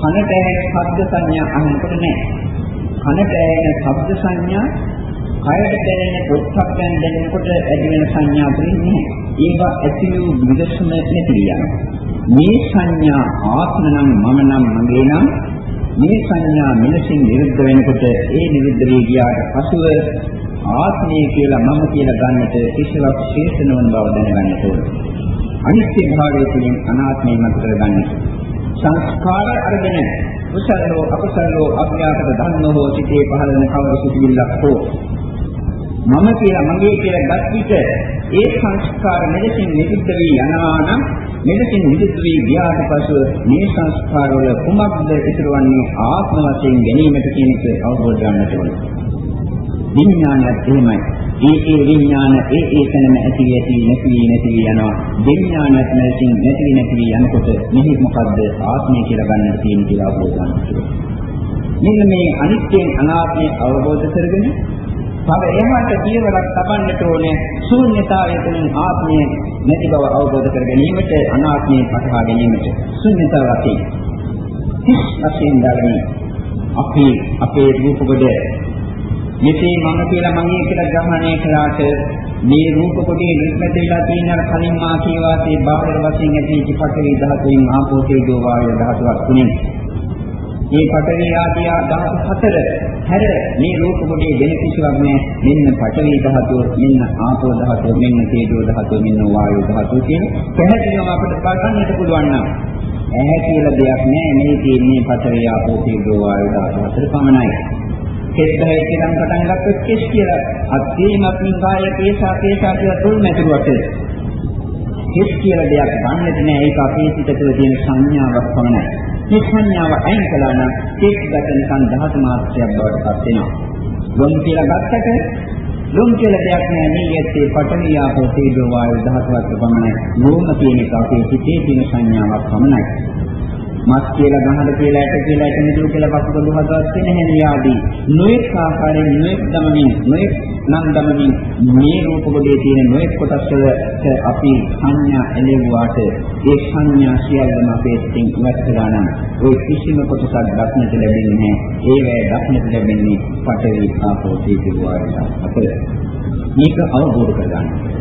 කනට ඇහෙන ශබ්ද සංඥා අහනකොට නෑ. කනට ඇහෙන ශබ්ද සංඥා කයට දැනෙන පොත්පත්යන් දැනෙනකොට ඇති වෙන සංඥා තුලින් නෑ. ඒවා ඇති වූ විදර්ශන නැති යනවා. මේ සංඥා ආත්ම නම් මම නම් මගේ නම් මේ සංඥා මෙලෙසින් නිරුද්ධ වෙනකොට ඒ නිරුද්ධ වී ගියාට පසුව ආත්මය කියලා මම කියලා ගන්නට කිසිවක් ශේෂ නොවන බව දැනගන්න ඕනේ. අනිත්‍ය භාවය තුළින් අනාත්මය මත කරගන්නේ. සංස්කාර අරගෙන කුසලෝ අකුසලෝ අභ්‍යාසක ධර්මෝ සිටේ පහළ වෙන කවර සිටිල්ලක් හෝ මම කියලා මගේ කියලා ගත් විට ඒ සංස්කාර මෙලෙසින් නිරුද්ධ වී යනවා නම් මෙලෙසින් නිරුද්ධ වී ගියාට පසු මේ සංස්කාර වල කුමක්ද ඉතුරුවන්නේ ආත්ම වශයෙන් ගැනීමට කියන එක අවබෝධ ගන්නට ඕනේ. විඥානයත් එහෙමයි. ඒ ඒ විඥාන ඒ ඒ තැනම ඇති ඇති නැති නැති යනවා. විඥානයත් නැතිනම් නැති නැති යනකොට මෙහි මොකද්ද ආත්මය කියලා ගන්නට තියෙන කියලා අවබෝධ කරගන්න. මෙන්න මේ අනිත්‍ය අනාත්මය අවබෝධ කරගෙන තව එහාට පියවරක් තබන්නට ඕනේ ශූන්‍යතාවය තුළින් ආත්මය නැති බව අවබෝධ කර ගැනීමට අනාත්මය පටහා ගැනීමට ශූන්‍යතාවය හිස් වශයෙන් දැනෙන අපි අපේ රූප කොට මෙසේ මම කියලා මගේ කියලා ග්‍රහණය කළාට මේ රූප කොටේ නිස්පැතිලා තියෙන අර කලින් මා කියවාසේ බාහිර වශයෙන් ඇතිවෙච්ච පඨවි ධාතුවෙන් ආපෝ තේජෝ වායු ධාතුවක් තුනේ. මේ පඨවි ආදී ධාතු හතර හැර මේ රූප කොටේ වෙන කිසිවක් නෑ. මෙන්න පඨවි ධාතුව මෙන්න ආපෝ ධාතුව මෙන්න තේජෝ ධාතුව මෙන්න වායු ධාතුව කියන පැහැදිලිව අපිට බලන්නට පුළුවන් නම් ඇහැ කියලා දෙයක් නෑ. මේ තියෙන්නේ පඨවි ආපෝ තේජෝ වායු ධාතු හතර පමණයි. කෙස් ගහේ ඉඳන් පටන් ගත්තොත් කෙස් කියලා අත්‍යීමත් කාය කේසා කේසා කියලා තුල් නැතුවට කෙස් කියලා දෙයක් ගන්නෙත් නෑ ඒක අපේ සිත තුළ තියෙන සංඥාවක් පමණයි මේ සංඥාව අයින් කළා නම් ඒක ගත නිකන් ධාතු මාත්‍රයක් බවට පත් වෙනවා. ලොම් කියලා ගත්තට ලොම් කියලා දෙයක් නෑ මේ යත්තේ පඨවි ආපෝ තේජෝ වායු ධාතුවක් පමණයි. ලෝම කියන එක අපේ සිතේ තියෙන සංඥාවක් පමණයි. මස් කියලා ගහන කියලා ඇට කියලා ඇට මිදුළු කියලා පසුබඳු හදවත් වෙන හැටි ආදී. නොඑක ආකාරයෙන් නොඑක දමමින් නොඑක නම් දමමින් මේ රූප කොටේ තියෙන නොඑක කොටස් වලට අපි සංඥා එළෙව්වාට ඒ සංඥා සියල්ලම අපේ සිතින් ඉවත් කළා නම් ওই කිසිම කොටසක් දක්නට ලැබෙන්නේ නැහැ. ඒ වේ දක්නට ලැබෙන්නේ පඨවි ආපෝ තේජෝ වායු අපේ මේක අවබෝධ කරගන්න.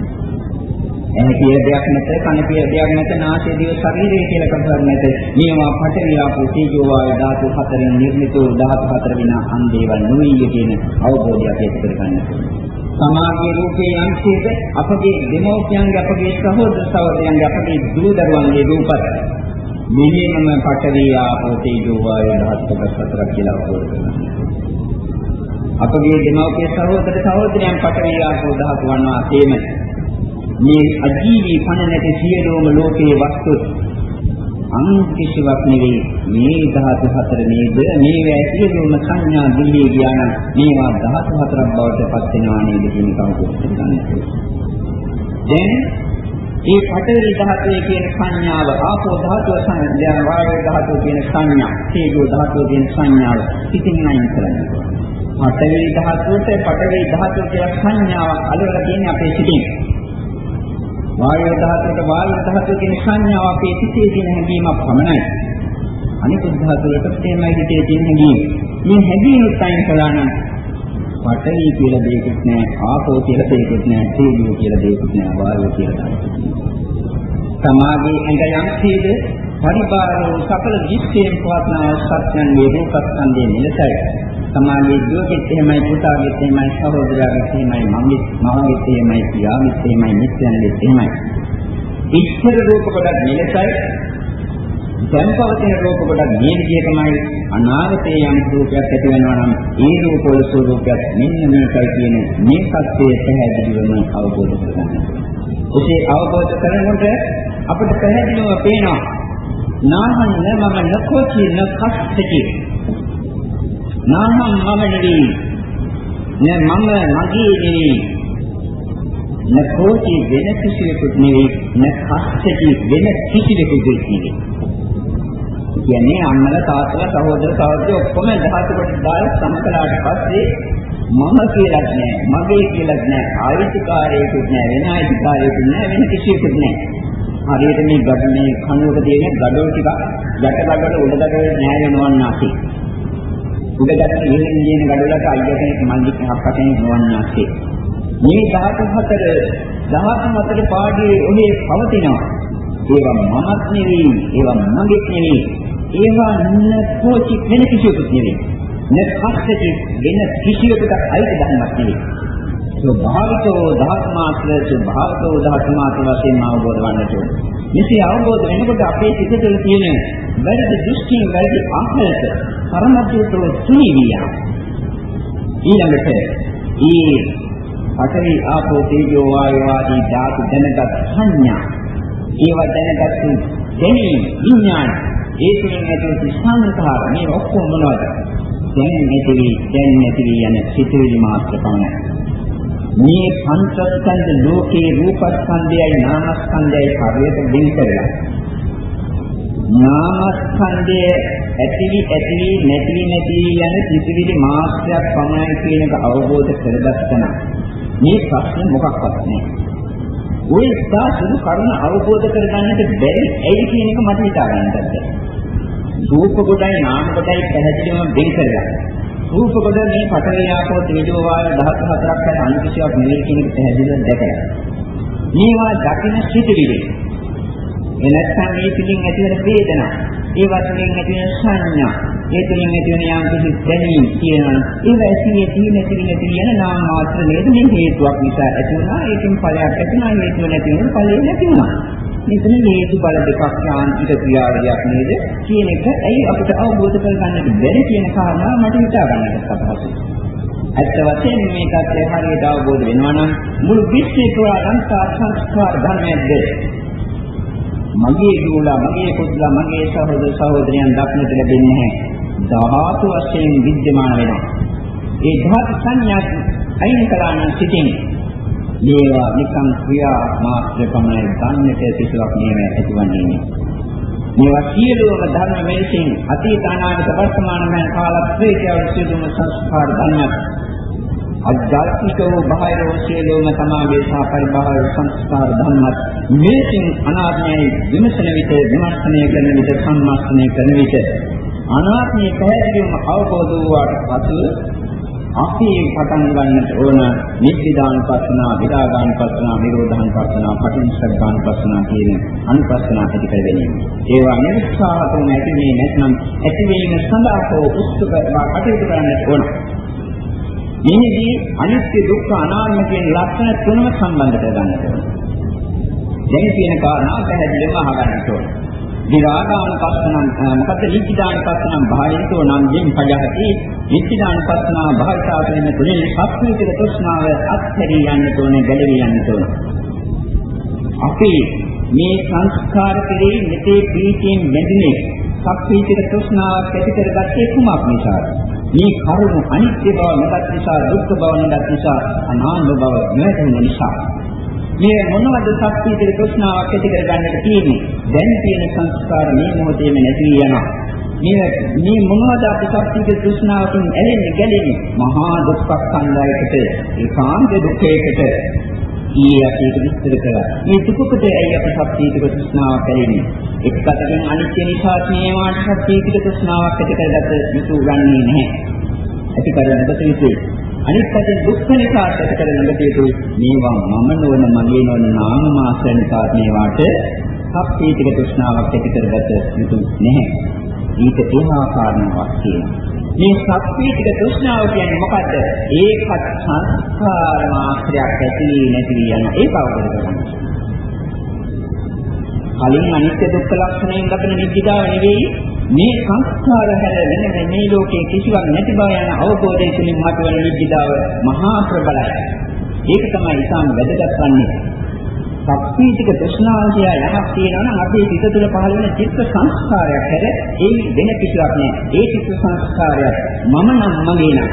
ඇහැ කියලා දෙයක් නැත, කන කියලා දෙයක් නැත, නාසය දිව ශරීරය කියලා කතාවක් නැත. මේවා පඨවි ආපෝ තේජෝ වායු ධාතු හතරෙන් නිර්මිත ධාතු හතර විනා අන්දේවල් නොවේ කියන අවබෝධය අපි ඇති කරගන්න සමාගයේ රූපේ යම්සේද අපගේ දෙමෝපියන්ගේ අපගේ සහෝදර සහෝදරයන්ගේ අපගේ දූ දරුවන්ගේ රූපත් මෙහෙමම පඨවි ආපෝ තේජෝ වායු ධාතු හතරක් කියලා අවබෝධ කරගන්න. අපගේ දෙමෝපිය සහෝදර සහෝදරයන් පඨවි ආපෝ ධාතු වන්නා තේම මේ අජීවී පණ නැති සියලුම ලෝකයේ වස්තු අන් කිසිවක් නෙවෙයි මේ ධාතු හතර නේද මේවා සියලුම සංඥා දිලී ගියානම් මේවා ධාතු හතරක් බවට පත් වෙනවා නේද කියන කවුරුත් හිතන්නේ. දැන් මේ පඨවි ධාතුවේ කියන සංඥාව ආපෝ ධාතුව සංඥා වායෝ ධාතුව කියන සංඥා තේජෝ ධාතුව කියන සංඥාව ඉතින් අයින් කරන්න. පඨවි ධාතුවට පඨවි ධාතුව කියන සංඥාව අලවලා තියෙන අපේ සිටින්. වායු ධාතුවට වායු ධාතුව කියන සංඥාව අපේ සිතේ තියෙන හැඟීමක් පමණයි. අනිකුත් ධාතුවලට තේමයි හිතේ තියෙන හැඟීම. මේ හැඟීමුත් අයින් කළා නම් පඨවි කියලා දෙයක්වත් නැහැ, ආපෝ කියලා දෙයක්වත් නැහැ, තේජෝ කියලා දෙයක්වත් නැහැ, වායුව කියලා දෙයක්වත් සමාගයේ ඇඟ යම් තේද පරිබාරෝ සකල විශ්යෙන් පවත්නා සත්‍යන්ගේ රූපස්කන්ධයේ නිලසයි. සමාගයේ දුකෙත් එහෙමයි පුතාගෙත් එහෙමයි සහෝදරයාගෙත් එහෙමයි මමෙත් මවගෙත් එහෙමයි පියාගෙත් එහෙමයි මිත්‍යන්ගෙත් එහෙමයි. ඉච්ඡර රූප කොටක් නිලසයි. දැන් පවතින රූප කොටක් මේ විදිහටමයි අනාගතයේ යම් රූපයක් ඇති වෙනවා නම් ඒ රූප වල ස්වરૂපයක් මෙන්න මේකයි කියන මේ සත්‍යය පැහැදිලිවම අවබෝධ කරගන්න. ඔසේ අවබෝධ කරනකොට අපිට පැහැදිලිවම පේනවා නාහං නමම නකෝචි නකස්සති නාහං මම නෙවෙයි නෑ මම මගේ නෙවෙයි නකෝචි වෙන කිසිවෙකුත් නෙවෙයි නකස්සති වෙන කිසිවෙකුත් නෙවෙයි. කියන්නේ අම්මලා තාත්තලා සහෝදර සහෝදරයෝ ඔක්කොම දහතු කොට දාලා සමකලාට පස්සේ මම කියලා නෑ මගේ කියලා නෑ ආයතිකාරයෙකුත් නෑ වෙන ආයතිකාරයෙකුත් නෑ වෙන කිසිවෙකුත් නෑ. හරියට මේ ගඩ මේ කණුවක තියෙන ගඩොල් ටික යට ගඩොල් උඩ ගඩොල් නෑ වෙනවන්නාසේ. උඩ ගඩොල් ඉහළින් තියෙන ගඩොලට අයිය කෙනෙක් මල්ලි හප්පටෙන් නොවන්නාසේ. මේ ධාතු හතර ධාතු හතර පාඩියේ ඔහේ පවතිනවා. ඒවා මමත් නෙවෙයි, ඒවා මගේත් නෙවෙයි. ඒවා නකෝචි වෙන කිසිවෙකුත් නෙවෙයි. නකස්සති වෙන කිසිවෙකුට අයිති ධර්මයක් නෙවෙයි. ස්වභාවිකව ධාතු මාත්‍ර ස්වභාවිකව ධාතු මාත්‍ර වශයෙන් අවබෝධ වන්නට ඕන. මෙසේ අවබෝධ වෙනකොට අපේ සිත තුළ තියෙන වැරදි දෘෂ්ටි වැරදි ආහලක පරමද්දේතෝ තුනිවිය. ඊළඟට ඒ පඨවි ආපෝ තේජෝ වායෝ ආදී ධාතු දැනගත් සංඥා ඒවා දැනගත්තු දැනීම විඥාන ඒ තුළින් ඇති සංස්කාර මේ ඔක්කොම මොනවද? දැන් නැතිවි දැන් නැතිවි යන සිතුවිලි මාත්‍ර පමණයි. මේ පංචස්කන්ධ ලෝකේ රූපස්කන්ධයයි නාමස්කන්ධයයි හරියට දෙන් කරලා නාමස්කන්ධය ඇතිවි ඇතිවි නැතිවි නැතිවි යන සිතුවිලි මාත්‍රයක් පමණයි කියන එක අවබෝධ කරගත්තා නම් මේ ප්‍රශ්නේ මොකක්වත් නෑ. ওই සාසුදු කරුණ අවබෝධ කරගන්නට බැරි ඇයි කියන එක මට හිතා ගන්නත් බැහැ. රූප කොටයි නාම කොටයි පැහැදිලිවම වෙන් කරගන්න. රූප කොට මේ පඨවි ආපෝ තේජෝ වායු ධාතු හතරක් යන අනිත්‍යයක් නෙවෙයි කියන එක පැහැදිලිව දැකලා. මේවා දකින සිටිවිලි. එනත්නම් මේ පිටින් ඇතිවන වේදනා, ඒ වතුලින් ඇතිවන සංඥා, ඒ තුලින් ඇතිවන යම් කිසි දැනීම් කියනවා. ඒ වැසියේ තියෙන තියෙන තියෙන නාම මාත්‍ර නේද මේ හේතුවක් නිසා ඇති වුණා. ඒකෙන් ඵලයක් ඇති වුණා. හේතුව නැති වුණා. ඵලෙ නැති වුණා. මෙතන හේතු බල දෙකක් යාන්ත්‍රික ක්‍රියාවලියක් නේද කියන එක ඇයි අපිට අවබෝධ කරගන්නට බැරි කියන කාරණාව මට හිතා ගන්නට අපහසුයි. ඇත්ත වශයෙන්ම මේ தත්ත්වය හරියට අවබෝධ වෙනවා නම් මුළු විශ්වය පුරා සංස්කාර සංස්කාර ධර්මයක්ද මගේ දූලා මගේ පුත්ලා මගේ සහෝදර සහෝදරයන් දක්නට ලැබෙන්නේ නැහැ. ධාතු වශයෙන් විද්‍යමාන වෙනවා. ඒ ධාතු සංඥා අයින් කළා නම් සිටින්නේ මේවා නිකං ක්‍රියා මාත්‍ර පමණයි ගන්නට කිසිවක් නෙමෙයි ඇතිවන්නේ නේ. මේවා සියලුම ධර්ම මෙලෙසින් අතීත අනාගත වර්තමාන මන කාලත්‍රයේ සියලුම සංස්කාර ධර්ම අධ්‍යාත්මිකව බාහිරව සියලුම තමාගේ සහ පරිබාහිර සංස්කාර ධර්මත් මේකින් අනාත්මයි විමසන විට විමර්ශනය කරන විට සම්මස්නය කරන විට අනාත්මයේ පැහැදිලිවම අවබෝධ වූාට පසු අපි පටන් ගන්නට ඕන නිත්‍යදානුපස්සනා, විරාගානුපස්සනා, නිරෝධානුපස්සනා, පටිච්චසමුප්පාදානුපස්සනා කියන අනුපස්සනා ඇති කර ගැනීම. ඒවා නිර්සාහතුන් ඇති මේ නැත්නම් ඇතිවීම සඳහා හෝ උත්සුක කටයුතු කරන්නට ඕන. මේදී අනිත්‍ය දුක්ඛ අනාත්ම කියන ලක්ෂණ තුනම සම්බන්ධ කර ගන්නට ඕන. දැන් කියන කාරණා පැහැදිලිවම අහගන්නට ඕන. විරාගානුපස්සනම් මොකද නිච්චදානුපස්සනම් භායතෝ නම් යෙන් පජහති නිච්චදානුපස්සනා භාවිතාවෙන තුනේ. සත්‍වික තෘෂ්ණාව අත්හැරී යන්න තෝනේ ගැලවී යන්න තෝන. අපි මේ සංස්කාර කෙරෙහි මෙතේ ප්‍රීතියෙන් බැඳිනේ සත්‍වික තෘෂ්ණාවක් ඇති කරගත්තේ කුමක් නිසාද? මේ කරුණ අනිත්‍ය බව නැගත් නිසා දුක්ඛ බව නැගත් නිසා අනාත්ම බව නැති නිසා. මේ මොනවද ශක්තියේ තෘෂ්ණාවක් ඇති කරගන්නට තියෙන්නේ? දැන් තියෙන සංස්කාර මේ මොහොතේම නැති යනවා. මේ මේ මොනවද අපි ශක්තියේ තෘෂ්ණාවකින් ඇලෙන්නේ ගැලෙන්නේ? මහා දුක්ඛ සංදායකට ඒකාන්ත දුක්ඛයකට ඊයේ අපි ඒක විස්තර කළා. මේ දුකකට ඇයි අපි ශක්තියේ තෘෂ්ණාවක් ඇලෙන්නේ? එක්කටකින් අනිත්‍ය නිසා මේවාට ශක්තියේ තෘෂ්ණාවක් ඇති කරගත යුතු ගන්නේ නැහැ. ඇති කරගන්නට යුතුයි. අනිත් පැත්තෙන් දුක්ඛ නිසා ඇති කරන ලැබෙතු මේවා මම නොවන මගේ නොවන නාම මාත්‍ර නිසා මේවාට සප්පීතික තෘෂ්ණාවක් ඇති කරගත යුතු නැහැ. ඊට එහා කාරණාවක් තියෙනවා. මේ සප්පීතික තෘෂ්ණාව කියන්නේ මොකද්ද? ඒකත් සංස්කාර මාත්‍රයක් ඇති නැති යන ඒක අවබෝධ කරගන්න. කලින් අනිත්‍ය දුක්ඛ ලක්ෂණයෙන් ලැබෙන නිදිදාව නෙවෙයි මේ සංස්කාර හැර වෙන මේ ලෝකයේ කිසිවක් නැති බව යන අවබෝධය තුළින් මතුවන නිදිදාව මහා ප්‍රබලයි. ඒක තමයි ඉතාම වැදගත් වන්නේ. සක්පීතික තෘෂ්ණාවන්තිය යහක් තියෙනවා නම් අපේ සිත තුළ පහළ වෙන චිත්ත සංස්කාරයක් හැර ඒ වෙන කිසිවක් නෑ. ඒ චිත්ත සංස්කාරය මම නම් මගේ නම්.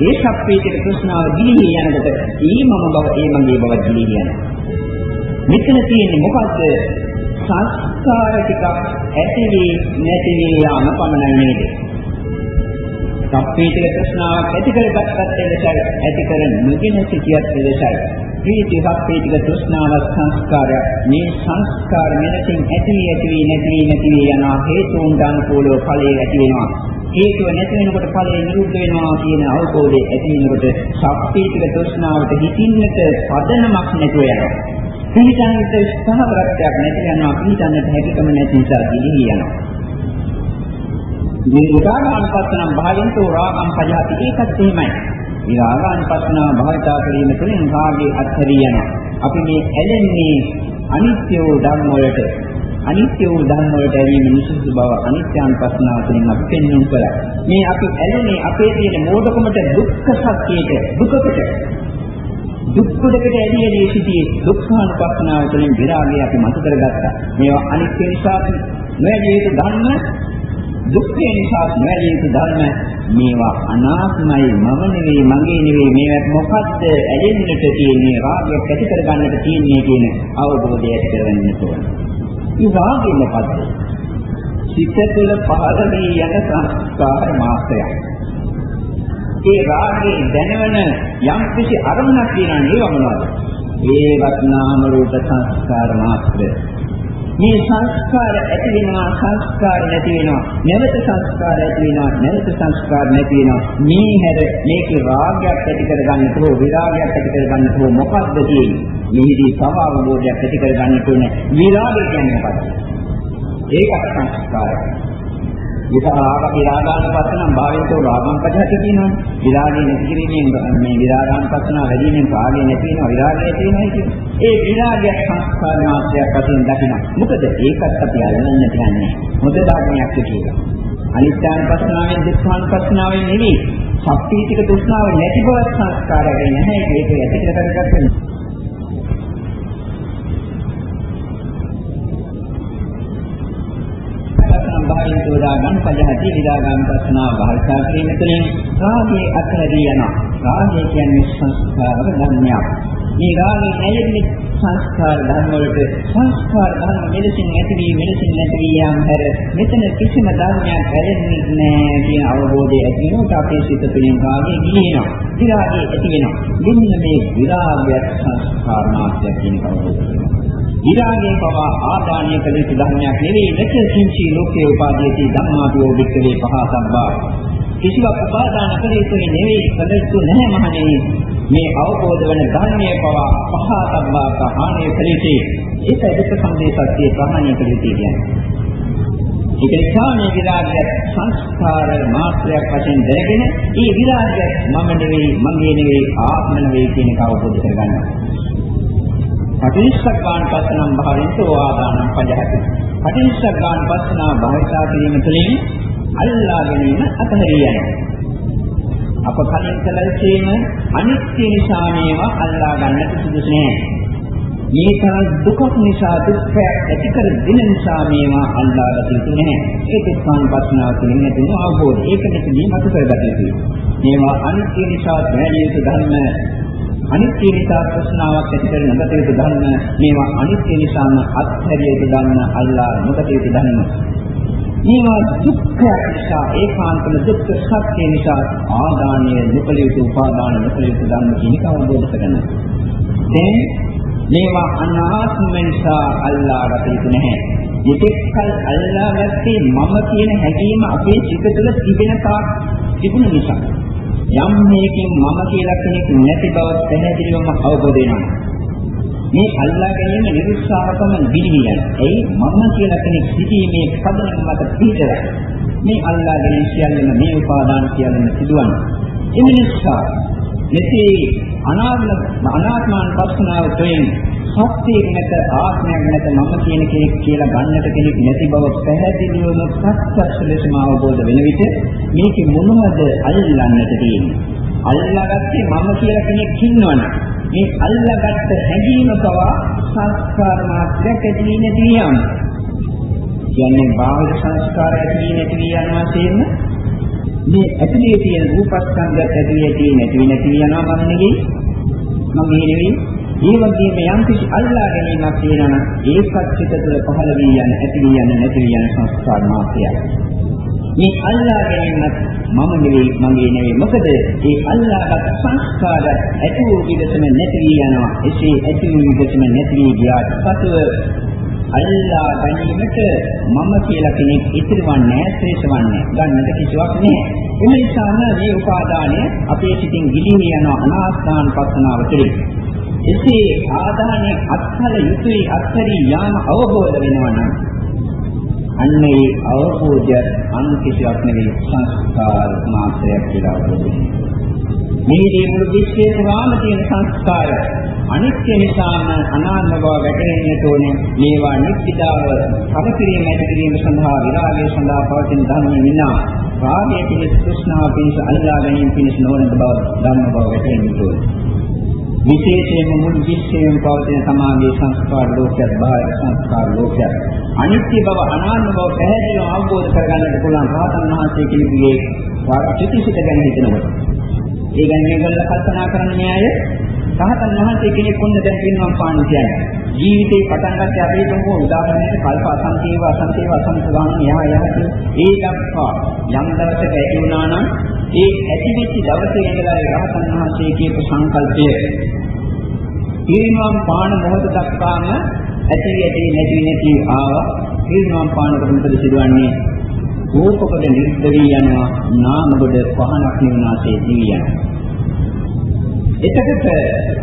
ඒ සක්පීතික තෘෂ්ණාව දිලි යනකොට ඒ මම බව ඒ මගේ බව දිලි යනවා. මෙතන තියෙන්නේ මොකද්ද? සංස්කාර ටිකක් ඇති වී නැති වී යාම පමණයි නේද? සප්පීතික තෘෂ්ණාවක් ඇති කරගත්තත් එලෙසයි ඇති කර නොගෙන සිටියත් එලෙසයි. ප්‍රීති සප්පීතික තෘෂ්ණාව සංස්කාරය මේ සංස්කාර මෙලෙසින් ඇති වී ඇති වී නැති වී නැති වී යන හේතුන් අනුකූලව ඵලයේ ඇති වෙනවා. හේතුව නැති වෙනකොට ඵලය නිරුද්ධ වෙනවා කියන අවබෝධය ඇති වෙනකොට සප්පීතික තෘෂ්ණාවට හිතින්නට පදනමක් නැතුව යනවා. පිළිගන්නට ස්ථාවරත්වයක් නැති යනවා පිළිගන්නට හැකියකම නැති නිසා දිලි යනවා. මේ උදාහරණ පස්සනම් භාගයන්තෝ රාගම් පජාති ඒකත් එහෙමයි. විරාගානුපස්සනාව භාවිතා කිරීම තුළින් රාගයේ අත්හැරී යනවා. අපි මේ ඇලෙන්නේ අනිත්‍ය වූ ධර්ම වලට අනිත්‍ය වූ ධර්ම වලට ඇලීම නිසුසු බව අනිත්‍යානුපස්සනාව තුළින් අපි පෙන්වන්න කරා. මේ අපි ඇලෙන්නේ අපේ තියෙන මෝඩකමට දුක්ඛ සත්‍යයට දුකකට දුක්ඛයකට ඇදීදී සිටී දුක්ඛානුපස්සනාව තුළින් විරාගය අපි මත කරගත්තා. මේවා අනිත්‍ය නිසා නොඇදී යුතු ධර්ම දුක්ඛය නිසා නොඇදී යුතු ධර්ම මේවා අනාත්මයි මම නෙවෙයි මගේ නෙවෙයි මේවත් මොකද්ද ඇලෙන්නට තියෙන්නේ රාගය ඇති කරගන්නට තියෙන්නේ කියන අවබෝධය ඇති කරගන්න ඕන. මේ රාගය මොකද්ද? සිත තුළ පහළ වී යන සංස්කාර මාත්‍රයක්. ඒ රාගයේ දැනවන යම් කිසි අරමුණක් තියෙනවා නේද මොනවද? ඒවත් නාම රූප සංස්කාර මාත්‍රය. මේ සංස්කාර ඇති වෙනවා සංස්කාර නැති වෙනවා. නැවත සංස්කාර ඇති වෙනවා නැවත සංස්කාර නැති වෙනවා. මේ හැර මේකේ රාගයක් ඇති කරගන්නට හෝ විරාගයක් ඇති කරගන්නට හෝ මොකක්ද තියෙන්නේ? මෙහිදී තව අවබෝධයක් ඇති කරගන්නට ඕනේ. විරාගය කියන්නේ මොකක්ද ඒකට සංස්කාරය. විරාග විරාගාන පස්සනම් භාවයතෝ රාගම් පදහට කියනවා. විරාගය නැති කිරීමෙන් මේ විරාගාන පස්සන වැඩි වෙනින් රාගය නැති වෙනවා විරාගය තියෙනවා කියන්නේ. ඒ විරාගය සංස්කාර මාත්‍රයක් වශයෙන් දකිනවා. මොකද ඒකත් අපි අල්ලන්න තියන්නේ. මොකද ධර්මයක් කියලා. අනිත්‍යන පස්සනාවෙන් දුක්ඛාන පස්සනාවෙන් නෙවෙයි. සත්‍යීතික දුක්ඛාව නැති බව සංස්කාරය නැහැ. ඒක ඇති කියලා කරගන්න. සම්භාවයෙන් සෝදාගන්න පජහති විදාගාම ප්‍රශ්නාව භාවිතා කිරීම තුළින් රාගයේ අත්හැරී යනවා. රාගය කියන්නේ සංස්කාර ධර්මයක්. මේ රාගය නැයෙන්නේ සංස්කාර ධර්ම වලට සංස්කාර ධර්ම මෙලෙසින් ඇති වී මෙලෙසින් නැති වී යාම හැර මෙතන කිසිම ධර්මයක් ඇලෙන්නේ නැහැ කියන අවබෝධය ඇති වෙනකොට අපේ සිත තුළින් රාගය ගිලිනවා. විරාගය ඇති වෙනවා. මෙන්න මේ විරාගය සංස්කාර මාත්‍රයක් කියන අවබෝධය වෙනවා. විරාගයේ පවා ආදානය කළ යුතු ධර්මයක් නෙවෙයි. නැක කිංචි ලෝකේ උපාදීති ධම්මාපියෝ වික්කවේ පහසම්බා කිසිවක් උපාදාන කළ යුතු නෙවෙයි කළ යුතු නැහැ මහණෙනි. මේ අවබෝධ වන ධර්මයේ පවා පහසම්බා කහානේ කලීති ඒක දුක සම්දේශත්‍ය ප්‍රහාණය කළ යුතු කියන්නේ. ඒක නිසා මේ විරාගය සංස්කාර මාත්‍රයක් වශයෙන් දැනගෙන ඒ විරාගය මම නෙවෙයි මගේ නෙවෙයි ආත්ම නෙවෙයි කියන එක අවබෝධ කරගන්නවා. පටිච්චසමුප්පාද පස්සනම් භාවිතෝ ආදානම් පජහති. පටිච්චසමුප්පාද පස්සනා භාවිතා කිරීම තුළින් අල්ලා ගැනීම අතහැරිය යනවා. අප කලින් කලල්සේම අනිත්‍ය නිසා මේවා අල්ලා ගන්නට සුදුසු නෑ. මේ තරම් දුකක් නිසා දුක්ඛ ඇති කර දෙන නිසා මේවා අල්ලා ගත යුතු නැහැ. ඒක සංපස්නාව තුළින් ඇතිවන අවබෝධය. ඒක මෙතනින් මත කරගත යුතුයි. මේවා අනිත්‍ය නිසා දැරිය යුතු ධර්ම අනිත්‍ය නිසා ප්‍රශ්නාවක් ඇති කර නොගත යුතු ධර්ම මේවා අනිත්‍ය නිසාම අත්හැරිය යුතු ධර්ම අල්ලා නොගත යුතු ධර්ම මේවා දුක්ඛ නිසා ඒකාන්තම දුක්ඛ සත්‍ය නිසා ආදානීය නොකළ යුතු උපාදාන නොකළ යුතු ධර්ම කියන එක අවබෝධ කරගන්න. දැන් මේවා අනාත්ම නිසා අල්ලා ගත යුතු නැහැ. මෙතෙක්කල් අල්ලාගත්තේ මම කියන හැඟීම අපේ චිත තුළ තිබෙන තාක් තිබුණ නිසා. යම් මේකෙන් මම කියලා කෙනෙක් නැති බව පැහැදිලිවම අවබෝධ වෙනවා. මේ අල්ලා ගැනීම නිරුත්සාහකම දිලිවියන. ඒ මම කියලා කෙනෙක් සිටීමේ පදනම මත පිටරයි. මේ අල්ලා ගැනීම සියල්ලම මේ උපාදාන සියල්ලම සිදුවන්නේ. ඒ නිසා මෙසේ අනාත්ම අනාත්මාන් පස්සනාව තුළින් සත්‍යයක් නැත ආත්මයක් නැත මම කියන කෙනෙක් කියලා ගන්නට කෙනෙක් නැති බව පැහැදිලිවම ප්‍රත්‍යක්ෂ ලෙසම අවබෝධ වෙන විට මේක මොනවද අල්ලන්නට තියෙන්නේ? අල්ලාගත්තේ මම කියලා කෙනෙක් ඉන්නවනම් මේ අල්ලාගත්ත හැඟීම පවා සංස්කාර මාත්‍රයක් ඇති නැති යන කියන්නේ බාහිර සංස්කාර ඇති නැති යනවා තේන්න මේ ඇතුලේ තියෙන රූපස්කන්ධයත් ඇතුලේ තියෙන නැති නැති යනවා මම නෙවෙයි. මම නෙවෙයි. ඒ වගේම යම් කිසි අල්ලා ගැනීමක් තියෙනවා නම් ඒකත් චිත තුළ පහළ වී යන ඇති වී යන නැති වී යන සංස්කාර මාත්‍රයක්. මේ අල්ලා ගැනීමත් මම නෙවෙයි මගේ නෙවෙයි මොකද ඒ අල්ලාගත් සංස්කාර ඇති වූ විගතම නැති වී යනවා. එසේ ඇති වූ විගතම නැති වී ගියාට පසුව අල්ලා ගැනීමට මම කියලා කෙනෙක් ඉතිරවන්නේ ශ්‍රේෂවන්නේ ගන්නට කිසිවක් නැහැ. එම නිසාම මේ උපාදානය අපේ සිතින් ගිලිහි යන අනාස්ථාන පස්සනාව කෙරේ. එසේ ආදානය අත්හල යුතුයි අත්හැරී යාම අවබෝධ වෙනවා නම් අන්න ඒ අවබෝධය අන් කිසිවක් නෙවෙයි සංස්කාර මාත්‍රයක් කියලා අවබෝධ වෙනවා. මේදී මුළු විශ්වයේ පුරාම තියෙන සංස්කාර අනිත්‍ය නිසාම අනාත්ම බව වැටහෙන්නට ඕනේ. මේවා නිත්‍යතාව පරිපිරීම ඇතිකිරීම සඳහා විරාගය සඳහා පවතින ධර්ම විනා රාගය පිණිස තෘෂ්ණාව පිණිස අල්ලා ගැනීම පිණිස නොවන බව ධර්ම බව වැටහෙන්නට ඕනේ. විශේෂයෙන්ම මුළු විශ්වයේම පවතින සමාගයේ සංස්කාර ලෝකයක් බාහිර සංස්කාර ලෝකයක්. අනිත්‍ය බව අනාත්ම බව පැහැදිලිව අවබෝධ කරගන්නට පුළුවන් රහතන් වහන්සේ කෙනෙකුගේ වාචිකසිත ගැන හිතනකොට. ඒ ගැන මේගොල්ලෝ කල්පනා කරන්නේ අය රහතන් වහන්සේ කෙනෙක් වුණ දැන් පින්නම් පාන කියන්නේ. ජීවිතේ පටන් ගන්න අපේ තුමු උදාහරණයක් කල්ප අසංකේව අසංකේව අසංක ගන්න යහ යහ ඒ දක්වා යම් දවසක ඇති වුණා නම් ඒ ඇතිවෙච්ච දවසේ ඉඳලා රහතන් වහන්සේ කියපු සංකල්පය. පිරිනවම් පාන මොහොත දක්වාම ඇති ඇති නැති නැති ආවා. පිරිනවම් පානකට මොකද සිදුවන්නේ? රූපකොට නිරුද්ධ වී යනවා නාම කොට පහනක් නිවනාසේ දිවි යනවා. එතකොට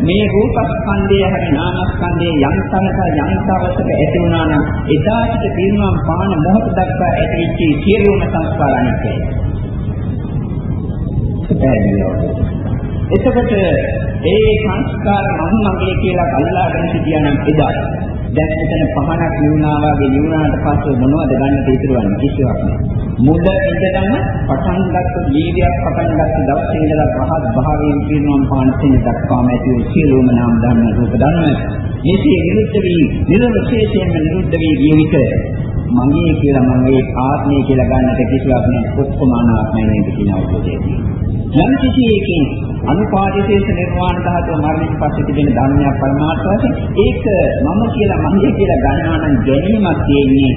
මේ රූපස්කන්ධය හරි නාමස්කන්ධයේ යම් තැනක යම් තවසක ඇති වුණා නම් එදාට පිරිනවම් පාන මොහොත දක්වා ඇතිවෙච්ච සියලුම සංස්කාර අනිත්‍යයි. එතකොට ඒ සංස්කාර මම මගේ කියලා අල්ලාගෙන සිටියා නම් එදා. දැන් එතන පහනක් නිවුණා වගේ නිවුණාට පස්සේ මොනවද ගන්න තීරවන්නේ කිසිවක් නෑ. මුල ඉඳලම පටන් ගත්ත ජීවියක් පටන් ගත්ත දවසේ ඉඳලා රහත් භාවයෙන් පිරිනොම් පාන තැන දක්වාම ඇති වූ සියලුම නාම ධර්ම රූප ධර්ම. මේකේ නිරුද්ධ වී නිර්විශේෂයෙන්ම නිරුද්ධ වී ගිය විට මගේ කියලා මගේ ආත්මය කියලා ගන්නට කිසිවක් නෑ. ඔක්කොම අනාත්මයි නේද කියන අවබෝධයදී. යම් කිසි එකකින් අනුපාදිතේස නිර්වාණ ධාතුව මරණයෙන් පස්සේ තිබෙන ධර්මයක් පරමාර්ථ වශයෙන් ඒක මම කියලා මගේ කියලා ගන්නවා නම් ගැනීමක් තියෙන්නේ.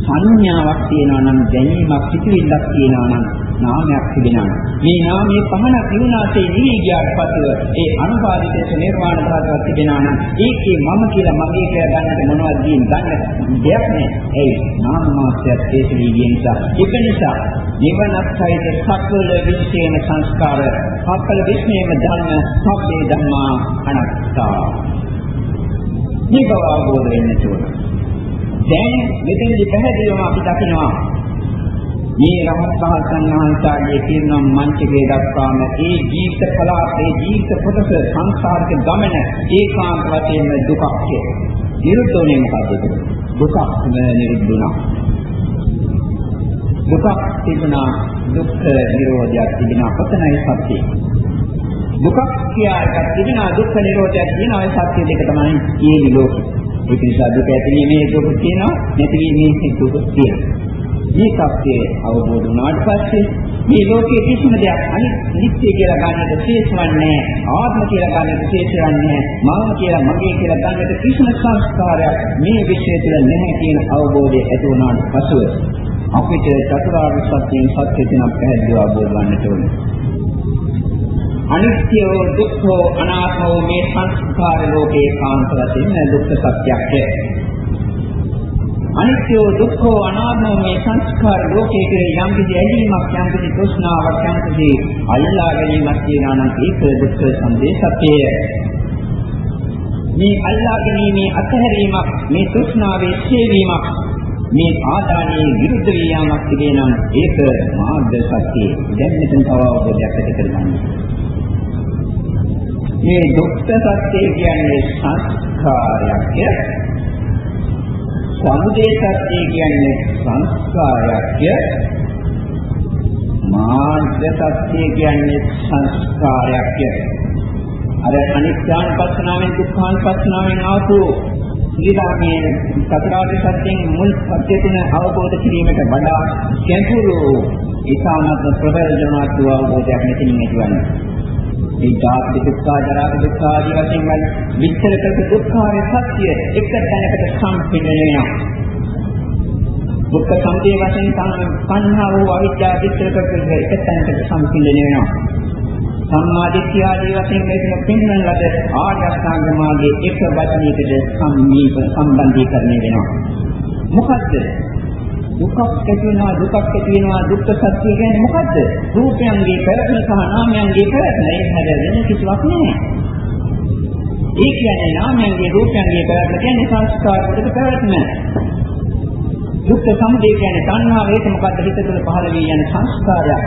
සංඥාවක් තියෙනවා නම් දැනීමක් සිටිවිල්ලක් තියෙනවා නම් නාමයක් තිබෙනවා. මේ නාමයේ පහනක් නිවනාසේ නිවි ගියාට පස්සේ ඒ අනුපාදිතේස නිර්වාණ ධාතුවක් තිබෙනවා නම් ඒකේ මම කියලා මගේ කියලා ගන්නට මොනවද දින් ගන්න දෙයක් නැහැ. ඒ නාම මාත්‍යයක් තේසී ගිය නිසා ඒක නිසා නිවනක් සහිත සකල විශ්ේන සංස්කාර සකල විශ්ේම ධර්ම සබ්බේ ධම්මා අනත්තා. මේ බව අවබෝධ වෙන්න ඕන. දැන් මෙතනදි පැහැදිලිවම අපි දකිනවා මේ රහත් පහසන් වහන්සේගේ පිරිනම් මංචකේ දක්වාම ඒ ජීවිත කලාපේ ජීවිත කොටස සංසාරික ගමන ඒකාන්ත වශයෙන්ම දුකක්ය. නිරුද්ධෝනේ මොකද්ද? දුකක් නිරුද්ධුණා. දුකක් තිබුණා දුක්ඛ නිරෝධයක් තිබුණා කොතනයි සත්‍යය? දුකක් කියා එකක් තිබුණා දුක්ඛ නිරෝධයක් කියනවා ඒ සත්‍ය දෙක තමයි මේ ලෝකෙ. ඒක නිසා දුක ඇතිවීමේ දුක තියෙනවා නැතිවීමේ දුක තියෙනවා. මේ සත්‍යය අවබෝධ වුණාට පස්සේ මේ ලෝකයේ කිසිම දෙයක් අනිත්‍ය කියලා ගන්නට ශේෂවන්නේ ආත්ම කියලා ගන්නට ශේෂවන්නේ මම කියලා මගේ කියලා ගන්නට කිසිම සංස්කාරයක් මේ විශ්වය තුළ නැහැ කියන අවබෝධය ඇති වුණාට පසුව අපිට චතුරාර්ය සත්‍යයෙන් සත්‍ය දෙනක් පැහැදිලිව අවබෝධ වන්නට ඕනේ. අනිත්‍ය දුක්ඛ අනාත්ම මේ සංස්කාර ලෝකේ කාන්ත වශයෙන් දුක්ඛ සත්‍යයක්. අනිත්‍ය දුක්ඛ අනාත්ම මේ සංස්කාර ලෝකයේ කෙරේ යම් කිසි ඇලීමක් යම් කිසි තෘෂ්ණාවක් යම් කිසි අල්ලා ගැනීමක් තියෙනවා නම් ඒක දුක්ඛ සම්දේශත්‍යය මේ අල්ලා ගැනීමේ අතහැරීමක් මේ තෘෂ්ණාවේ ඡේවීමක් මේ ආදානයේ විරුද්ධ වියාමක් තිබේ නම් ඒක මාර්ග සත්‍යය. දැන් මෙතන තව අවබෝධයක් ඇති කරගන්න. මේ දුක්ඛ සත්‍යය කියන්නේ සංස්කාරයක් සමුදේ සත්‍ය කියන්නේ සංස්කාරයක්ය. මාර්ග සත්‍ය කියන්නේ සංස්කාරයක්ය. අර අනිත්‍යානුපස්සනාවෙන් දුක්ඛානුපස්සනාවෙන් ආපු ඊළඟේ චතුරාර්ය සත්‍යයෙන් මුල් සත්‍ය තුන අවබෝධ කිරීමට වඩා ගැඹුරු ඉතාමත් ප්‍රබලජනවත් අවබෝධයක් මෙතනින් ඇතිවන්නේ මේ ජාති දුක්ඛ, ජරා දුක්ඛ ආදී වශයෙන් වල විස්තර කරපු දුක්ඛාරය සත්‍ය එක තැනකට සම්පින්නනවා. දුක්ඛ සමුදය වශයෙන් සංහාව වූ අවිද්‍යාව විස්තර කරපු එක තැනකට සම්පින්න වෙනවා. සම්මා දිට්ඨිය ආදී වශයෙන් මේක පෙන්වන ලද ආර්ය අෂ්ටාංග මාර්ගයේ එක වචනයකට සම්මීප සම්බන්ධීකරණය වෙනවා. මොකද්ද? දුකක් ඇති වෙනවා දුකක් ඇති වෙනවා දුක්ඛ සත්‍ය කියන්නේ මොකද්ද? රූපයන්ගේ පැවැත්ම සහ නාමයන්ගේ පැවැත්ම ඒ හැර වෙන කිසිවක් නෑ. ඒ කියන්නේ නාමයන්ගේ රූපයන්ගේ පැවැත්ම කියන්නේ සංස්කාර වලට පැවැත්ම. දුක්ඛ සමුදය කියන්නේ තණ්හාව ඒක මොකද්ද හිත තුළ පහළ වී යන සංස්කාරයක්.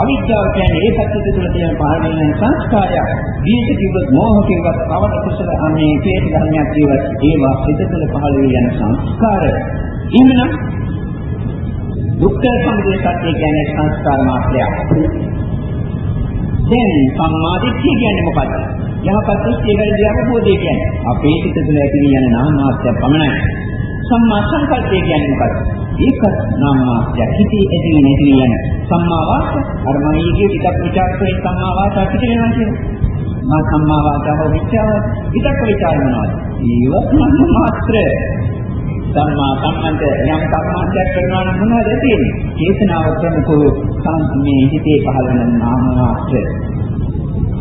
අවිද්‍යාව කියන්නේ ඒ පැත්ත තුළ තියෙන පාරමිත සංස්කාරයක්. දීක කිව්වොත් මෝහ කිව්වොත් අවද කුසල අනේ හේත ධර්මයක් කිව්වොත් ඒවා හිත තුළ පහළ වී යන සංස්කාර. ඉන්නනම් දුක්ඛ සමුදය සත්‍ය කියන්නේ සංස්කාර මාත්‍රයක්. දැන් සම්මාදිට්ඨිය කියන්නේ මොකක්ද? යහපත් දෘෂ්ටිය වැරදි අවබෝධය කියන්නේ අපේ සිත තුළ ඇති යන නාම මාත්‍රය පමණයි. සම්මා සංකල්පය කියන්නේ මොකක්ද? ඒකත් නාම මාත්‍රය. හිතේ ඇති නැති යන සම්මා වාචා අර මම ඊගේ ටිකක් විචාරකේ සම්මා වාචා පිටිනවා කියන්නේ. මා සම්මා වාචා හෝ විචාර ඊටක් විචාර මොනවද? ඒවත් නාම මාත්‍රය. සම්මා සම්මන්ත යම් කර්මයක් කරනවා නම් මොනවද තියෙන්නේ? චේතනාව ප්‍රමුඛ සම්මේ හිතේ පහළ වෙන නාම මාත්‍රය.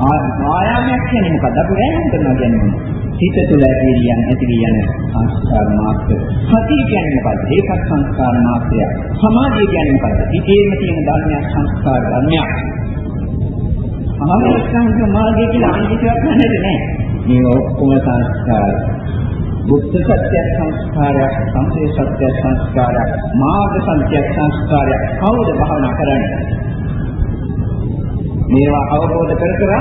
ආයාමයක් කියන්නේ මොකද? අපි වැයම් කරනවා කියන්නේ හිත තුළ ඇතිවියන් ඇතිවියන සංස්කාර මාත්‍ර. සතිය කියන්නේ මොකද? ඒකත් සංස්කාර මාත්‍රය. සමාධිය කියන්නේ මොකද? හිතේම තියෙන ධර්මයක් සංස්කාර ධර්මයක්. සමාධිස්කන්ධ මාර්ගය කියලා අනිත්‍යයක් නැහැ. මේ ඔක්කොම සංස්කාර. බුද්ධ සත්‍ය සංස්කාරයක්, සංසේ සත්‍ය සංස්කාරයක්, මාර්ග සත්‍ය සංස්කාරයක්. කවුද භාවනා කරන්නේ? මේවා අවබෝධ කර කර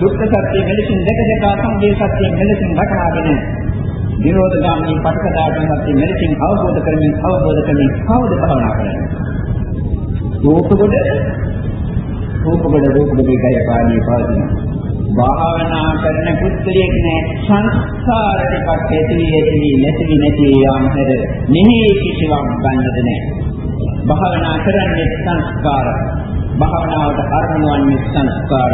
දුක්ඛ සත්‍ය මෙලෙසින් දැක දැක සංගේ සත්‍ය මෙලෙසින් දක්වාගෙන විරෝධ ගාමී පටකදාන සත්‍ය මෙලෙසින් අවබෝධ කරමින් අවබෝධ කරමින් කවුද භාවනා කරන්නේ? රූපකොඩ රූපකොඩ රූපකොඩ ගය පාණී පාදින භාවනා කරන පුත්‍රයෙක් නෑ. සංස්කාර ටිකක් ඇති ඇති නැති නැති යාමතර මෙහි කිසිවක් ගන්නද නෑ. භාවනා කරන්නේ සංස්කාර. භාවනාවට අරමුණවන්නේ සංස්කාර.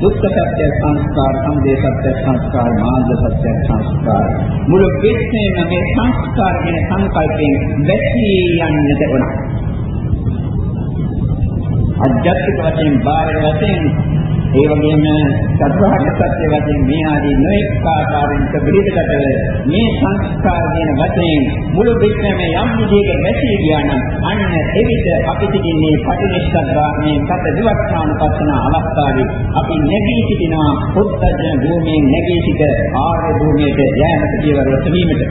දුක්ඛ සත්‍ය සංස්කාර සම්දේ සත්‍ය සංස්කාර මාර්ග සත්‍ය සංස්කාර. මුළු විශ්වයේම මේ සංස්කාර කියන සංකල්පයෙන් වැසී යන්නට ඕන. අධ්‍යාත්මික වශයෙන් බාහිර වශයෙන් ඒ වගේම සත්‍යහත් සත්‍ය වශයෙන් මේ ආදී නොඑක ආකාරයෙන් පිළිදකට මේ සංස්කාර කියන වශයෙන් මුළු විශ්වයම යම් විදිහක වැසී ගියා නම් අන්න එවිට අපි සිටින්නේ පටිනිස්සග්‍රාමයේ සත දිවස්ථාන පස්සන අවස්ථාවේ අපි නැගී සිටිනවා පුත්තජන භූමියෙන් නැගී සිට ආර්ය භූමියට යෑමට පියවර වීමට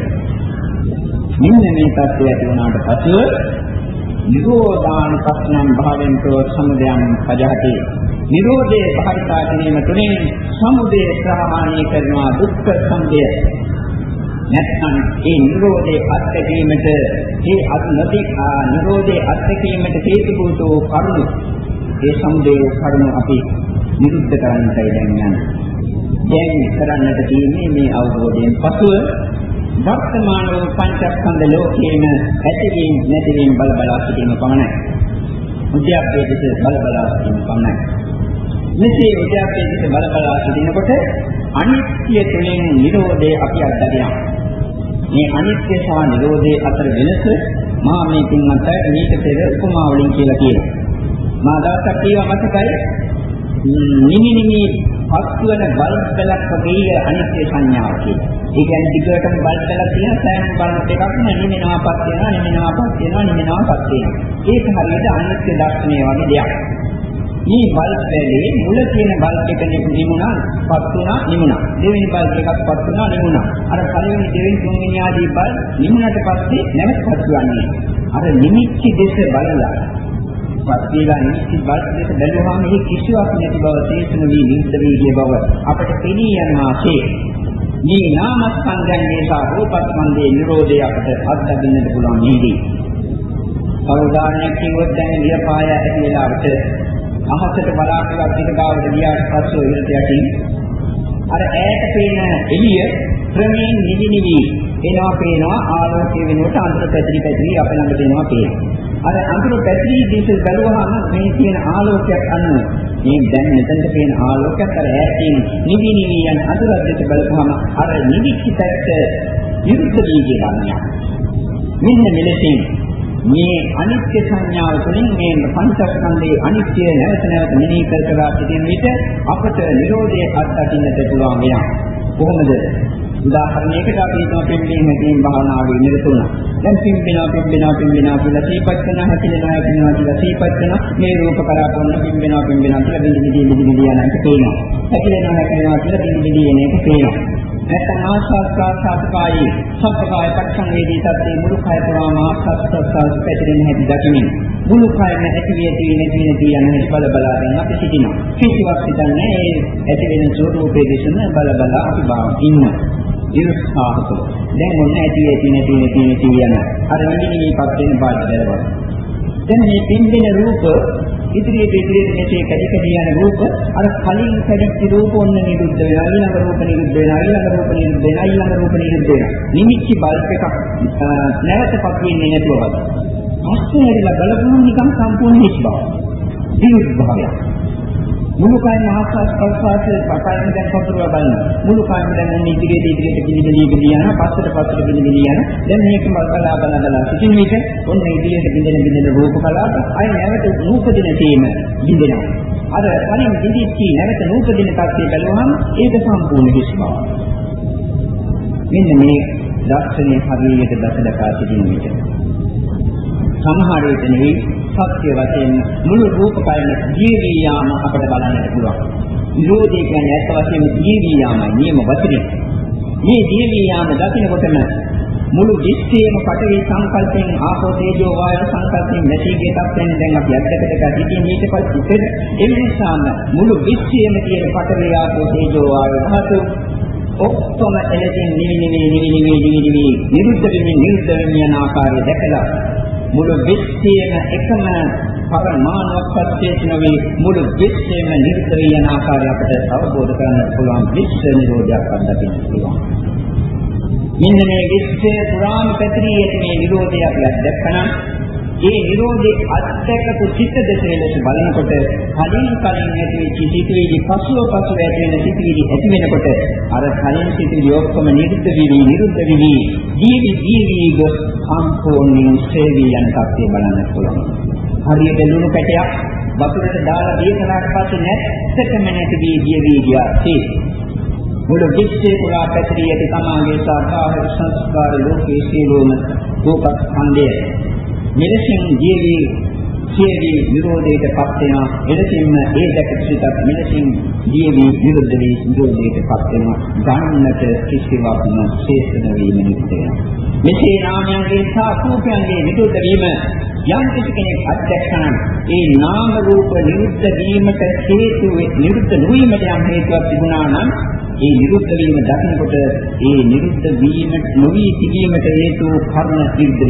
මෙන්න මේ தත්ත්වය ඇති වුණාට පසුව නිරෝධාන පස්නම් භාවෙන්තෝ සමුදයං පජහති නිරෝධයේ භාවිතා කිරීම තුළින් සමුදය ප්‍රහාණය කරනවා දුක්ඛ සමුදය නැත්නම් ඒ නිරෝධයේ අත්දැකීමට ඒ අත් නැති නිරෝධයේ අත්දැකීමට හේතු වූ කරුණු ඒ සමුදය කරුණු අපි නිරුද්ධ කරන්නටයි දැන් යන්නේ දැන් කරන්නට තියෙන්නේ මේ අවබෝධයෙන් පසුව වර්තමාන වූ පංචස්කන්ධ ලෝකයේම ඇතිවීම නැතිවීම බල බලා සිටීම පමණයි. උද්‍යප්පේ දෙස බල බලා සිටීම පමණයි. මෙසේ උද්‍යප්පේ දෙස බල බලා සිටිනකොට අනිත්‍ය තුළින් නිරෝධය අපි අත්දකිනවා. මේ අනිත්‍ය සහ නිරෝධයේ අතර වෙනස මා මේ පින්මත මේක පෙර උපමා වලින් කියලා කියනවා. මා දවසක් කියවා මතකයි නිමි නිමි පස්වන බල්බලක් වගේ අනිත්‍ය සංඥාව කියලා. ඒ කියන්නේ ටිකටම බල්බලක් තියෙන සෑම බල්බ් එකක්ම නිමිනාපත් වෙනවා, නිමිනාපත් වෙනවා, නිමිනාපත් වෙනවා. ඒක හරියට අනිත්‍ය දර්ශනය වගේ දෙයක්. මේ බල්බ් වලේ මුල තියෙන බල්බ් එක නිමුණා, පත් වුණා, නිමුණා. දෙවෙනි බල්බ් එකක් පත් වුණා, නිමුණා. අර පළවෙනි දෙවෙනි තුන්වෙනි ආදී බල්බ් නිමුණට පස්සේ නැවත පත් වන්නේ. අර නිමිච්ච දෙස බලලා පත්වේලා නිසි බල්දෙක බැලුවාම මේ කිසිවක් නැති බව තේසුණු වී නිද්ද වී ගිය බව අපට පෙනී යනවාසේ මේ නාමස්කන්ධයන් නිසා රූපස්කන්ධයේ නිරෝධය අපට අත්දකින්නට පුළුවන් නේදී. සෞදානයක් කිව්වොත් දැන් විපාය ඇති වෙලාවට අහසට බලාපොරොත්තු පිට ගාවට ගියාට පස්සේ ඉරට යටින් අර ඈත පේන එළිය ක්‍රමයෙන් නිදි නිදි එනවා පේනවා ආලෝකය වෙනුවට අන්තර පැතිරි පැතිරි අප ළඟ දෙනවා පේනවා. අර අඳුර පැතිරි දිස බැලුවහම මේ තියෙන ආලෝකයක් අන්න මේ දැන් මෙතනට පේන ආලෝකයක් අර ඈතින් නිවි නිවි යන අඳුර දෙස බලපුවහම අර නිවිච්ච පැත්ත විරුද්ධ වී ගියනවා. මෙන්න මෙලෙසින් මේ අනිත්‍ය සංඥාව තුළින් මේ පංචස්කන්ධයේ අනිත්‍ය නැවත නැවත මෙනෙහි කර කර සිටින විට අපට Nirodhe අත්දකින්නට පුළුවන් වෙනවා. කොහොමද? උදාහරණයකට අපි හිතමු පිම්බීම හැදීම භාවනාවේ නිරතුණා. දැන් පිම්බෙනවා පිම්බෙනවා පිම්බෙනවා කියලා සීපත් කරන හැකිලෙනවා හැකිලෙනවා කියලා සීපත් කරන මේ රූප කරා කරන පිම්බෙනවා පිම්බෙනවා කියලා බිඳි බිඳි බිඳි බිඳි යන එක පේනවා. හැකිලෙනවා හැකිලෙනවා කියලා බිඳි බිඳි එන එක පේනවා. නැත්නම් ආස්වාද ප්‍රාසාතකායි සබ්බකාය පරිසංවේදී තත්ත්වයේ මුළු කය පුරාම ආස්වාද ප්‍රාසාත පැතිරෙන හැටි දකිමින් මුළු කයම ඇති වී ඇති නැති නැති යන හැටි බල බලා දැන් අපි සිටිනවා. කිසිවක් හිතන්නේ ඒ ඇති වෙන ස්වરૂපයේ දේශන බල බලා අපි බාව ඉන්නවා. ඉරසාහතු දැන් මොන ඇති ඇති නැති නැති නැති යන අර නිමිනිපත් වෙන පාඩදරවල දැන් මේ පින්දෙන රූප ඉදිරියට ඉදිරියට මෙසේ කැඩි කැඩි යන රූප අර කලින් කැඩිච්ච රූප ඔන්න නිරුද්ධ වෙනවා. ඊළඟ රූප නිරුද්ධ වෙනවා. ඊළඟ රූප නිරුද්ධ වෙනවා. ඊළඟ රූප නිරුද්ධ වෙනවා. නිමිච්ච බල්බ් එකක් නැවතපත් වෙන්නේ නැතුව වගේ අස්සේ හැරිලා බලපුවම නිකන් සම්පූර්ණ හිස් බව විරුද්ධ භාවයක් මුළු කායම ආස්වාද ප්‍රසආසයේ පටන් දැන් පතුරව බලන මුළු කායම දැන් මොන ඉදිරියට ඉදිරියට පිළිදෙලී පිළිය යන පස්සට පස්සට පිළිදෙලී යන දැන් මේක බලා බලා බලා සිටින විට ඔන්න ඉදිරියට බින්දෙන බින්දෙන රූප කලාප අය නැවත නූපදින තේම බින්දෙනවා අර කලින් බින්දිච්චි නැවත නූපදින තත්ත්වය බැලුවහම ඒක සම්පූර්ණ හිස් බව මෙන්න මේ දර්ශනයේ හරියට දසදකා සිටින විට. සමහර විට නෙවෙයි සත්‍ය වශයෙන් මුළු රූපකයම ජීවී යාම අපට බලන්නට පුළුවන්. නිරෝධය කියන්නේ ඇත්ත වශයෙන්ම ජීවී යාමයි නියම වචනේ. මේ ජීවී යාම දකිනකොටම මුළු විශ්වයේම පටවි සංකල්පයෙන් ආපෝ තේජෝ වායු සංකල්පයෙන් නැතිගේ තත්ත්වෙන් දැන් අපි අත්දැකලා සිටින ඊට පස්සේ ඒ නිසාම මුළු විශ්වයේම තියෙන පටවි ආපෝ තේජෝ වායු ධාතු ඔක්කොම එලෙසින් නිවි නිවි නිවි නිවි නිවි නිවි නිරුද්ධ වෙමින් නිරුද්ධ වෙමින් යන ආකාරය දැකලා මුළු විශ්වයේම එකම පරමාණුවක් සත්‍යයක් නෙවෙයි මුළු විශ්වයේම නිරුද්ධ වෙන ආකාරය අපට අවබෝධ කරගන්න පුළුවන් විශ්ව නිරෝධයක් අත්දකින්න පුළුවන්. මෙන්න මේ විශ්වය පුරාම පැතිරී ඇති මේ නිරෝධය අපි අත්දැකනම් ඒ නිරෝධයේ අත්දැකපු චිත්ත දෙසේලස බලනකොට කලින් කලින් ඇති වෙච්ච සිතුවිලි පසුව පසුව ඇති වෙන සිතුවිලි ඇති වෙනකොට අර කලින් සිතුවිලි ඔක්කොම නිරුද්ධ වී නිරුද්ධ වී ජීවි ජීවි ගොස් සම්පූර්ණයෙන් ශේවි යන තත්ත්වය බලන්න පුළුවන්. හරියට ලුණු පැටයක් වතුරට දාලා දිය කලාට පස්සේ නැත්තටම නැති වී ගිය වී ගියා. මුළු විශ්වය පුරා පැතිරී ඇති තමාගේ සාකාර සංස්කාර ලෝකයේ සියලුම රූපස්කන්ධය මෙලෙසින් ජීවි සියදී විරෝධයට පත් වෙනවා එලෙසින්ම ඒ දැකසිතත් මෙලෙසින් ජීවි විරුද්ධ වී විරෝධයට පත් වෙනවා ගන්නට කිසිවක් නොශේෂන වීම නිත්‍යය මෙසේ නාමයන්ගේ සහ රූපයන්ගේ විරුද්ධ වීම යම් කෙනෙක් අධ්‍යක්ෂණ ඒ නාම රූප නිරුද්ධ වීමට හේතු නිරුද්ධ නොවීමට යම් හේතුවක් තිබුණා නම් ඒ නිරුද්ධ වීම දකිනකොට ඒ නිරුද්ධ වීම නොවී තිබීමට හේතු කර්ම නිරුද්ධ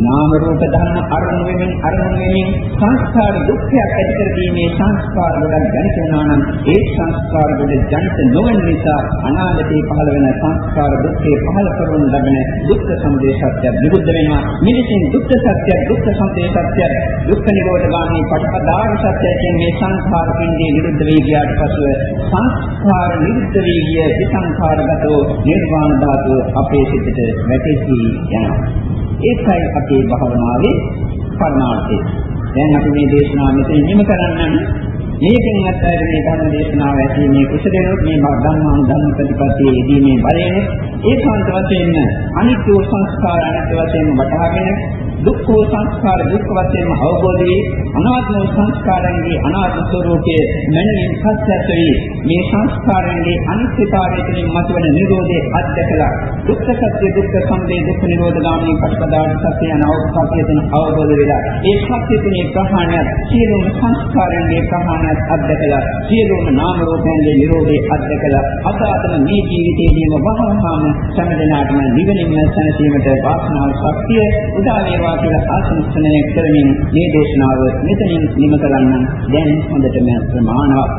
නාම රූප ධර්ම අරමුණු වෙමින් අරමුණු වෙමින් සංස්කාර දුක්ඛයක් ඇති කර දීමේ සංස්කාර වලට ජනිත වුණා නම් ඒ සංස්කාර වල ජනිත නොවන නිසා අනාගතේ පහළ වෙන සංස්කාර දුක්ඛේ පහළ කරන ලබන දුක්ඛ සමුදය සත්‍ය නිරුද්ධ වෙනවා. මිනිසින් දුක්ඛ සත්‍ය දුක්ඛ සමුදය සත්‍ය දුක්ඛ නිරෝධ ගාමී පටිපදාන සත්‍ය කියන මේ සංස්කාර පින්දී නිරුද්ධ වී ගියාට පසුව සංස්කාර නිරුද්ධ වී ගිය විසංඛාරගතෝ නිර්වාණ ධාතුව අපේ සිතට වැටෙති යනවා. ඒකයි අපේ භාවනාවේ පරමාර්ථය. දැන් අපි මේ දේශනාව මෙතන නිම කරන්න මේකෙන් අත්හැර මේ ධර්ම දේශනාව ඇසීමේ කුසලෙනොත් මේ ධර්මාන් ධර්ම ප්‍රතිපත්තියේ යෙදීමේ බලයෙන් ඒකාන්ත වශයෙන්ම අනිත්‍ය සංස්කාර අනිත්‍ය වශයෙන්ම වටහාගෙන දුක්ඛ සංස්කාර දුක්ඛ වශයෙන්ම අවබෝධ වී අනාත්ම සංස්කාරයන්ගේ අනාත්ම ස්වરૂපයේ මනමින් සත්‍යත්වයි මේ සංස්කාරයන්ගේ අනිත්‍යතාවය තුළින් මතුවන නිරෝධයේ අත්දකලා දුක්ඛ සත්‍ය දුක්ඛ සමුදය දුක්ඛ නිරෝධ ගාමී පටිපදාන සත්‍ය යන අවස්ථාවේ තුන අවබෝධ වෙලා ඒ සත්‍ය තුනේ ප්‍රහාණය සියලුම සංස්කාරයන්ගේ ප්‍රහාණයත් අත්දකලා සියලුම නාම රූපයන්ගේ නිරෝධයේ අත්දකලා අසාතන මේ ජීවිතයේදීම වහවහාම සම්දෙනාටම නිවනින්ම සැනසීමට වාසනාව ශක්තිය උදා වේවා වේවා කියලා ආශිර්වාදනය කරමින් මේ දේශනාව මෙතනින් නිම කරන්න දැන් හොඳටම ප්‍රමාණවත්.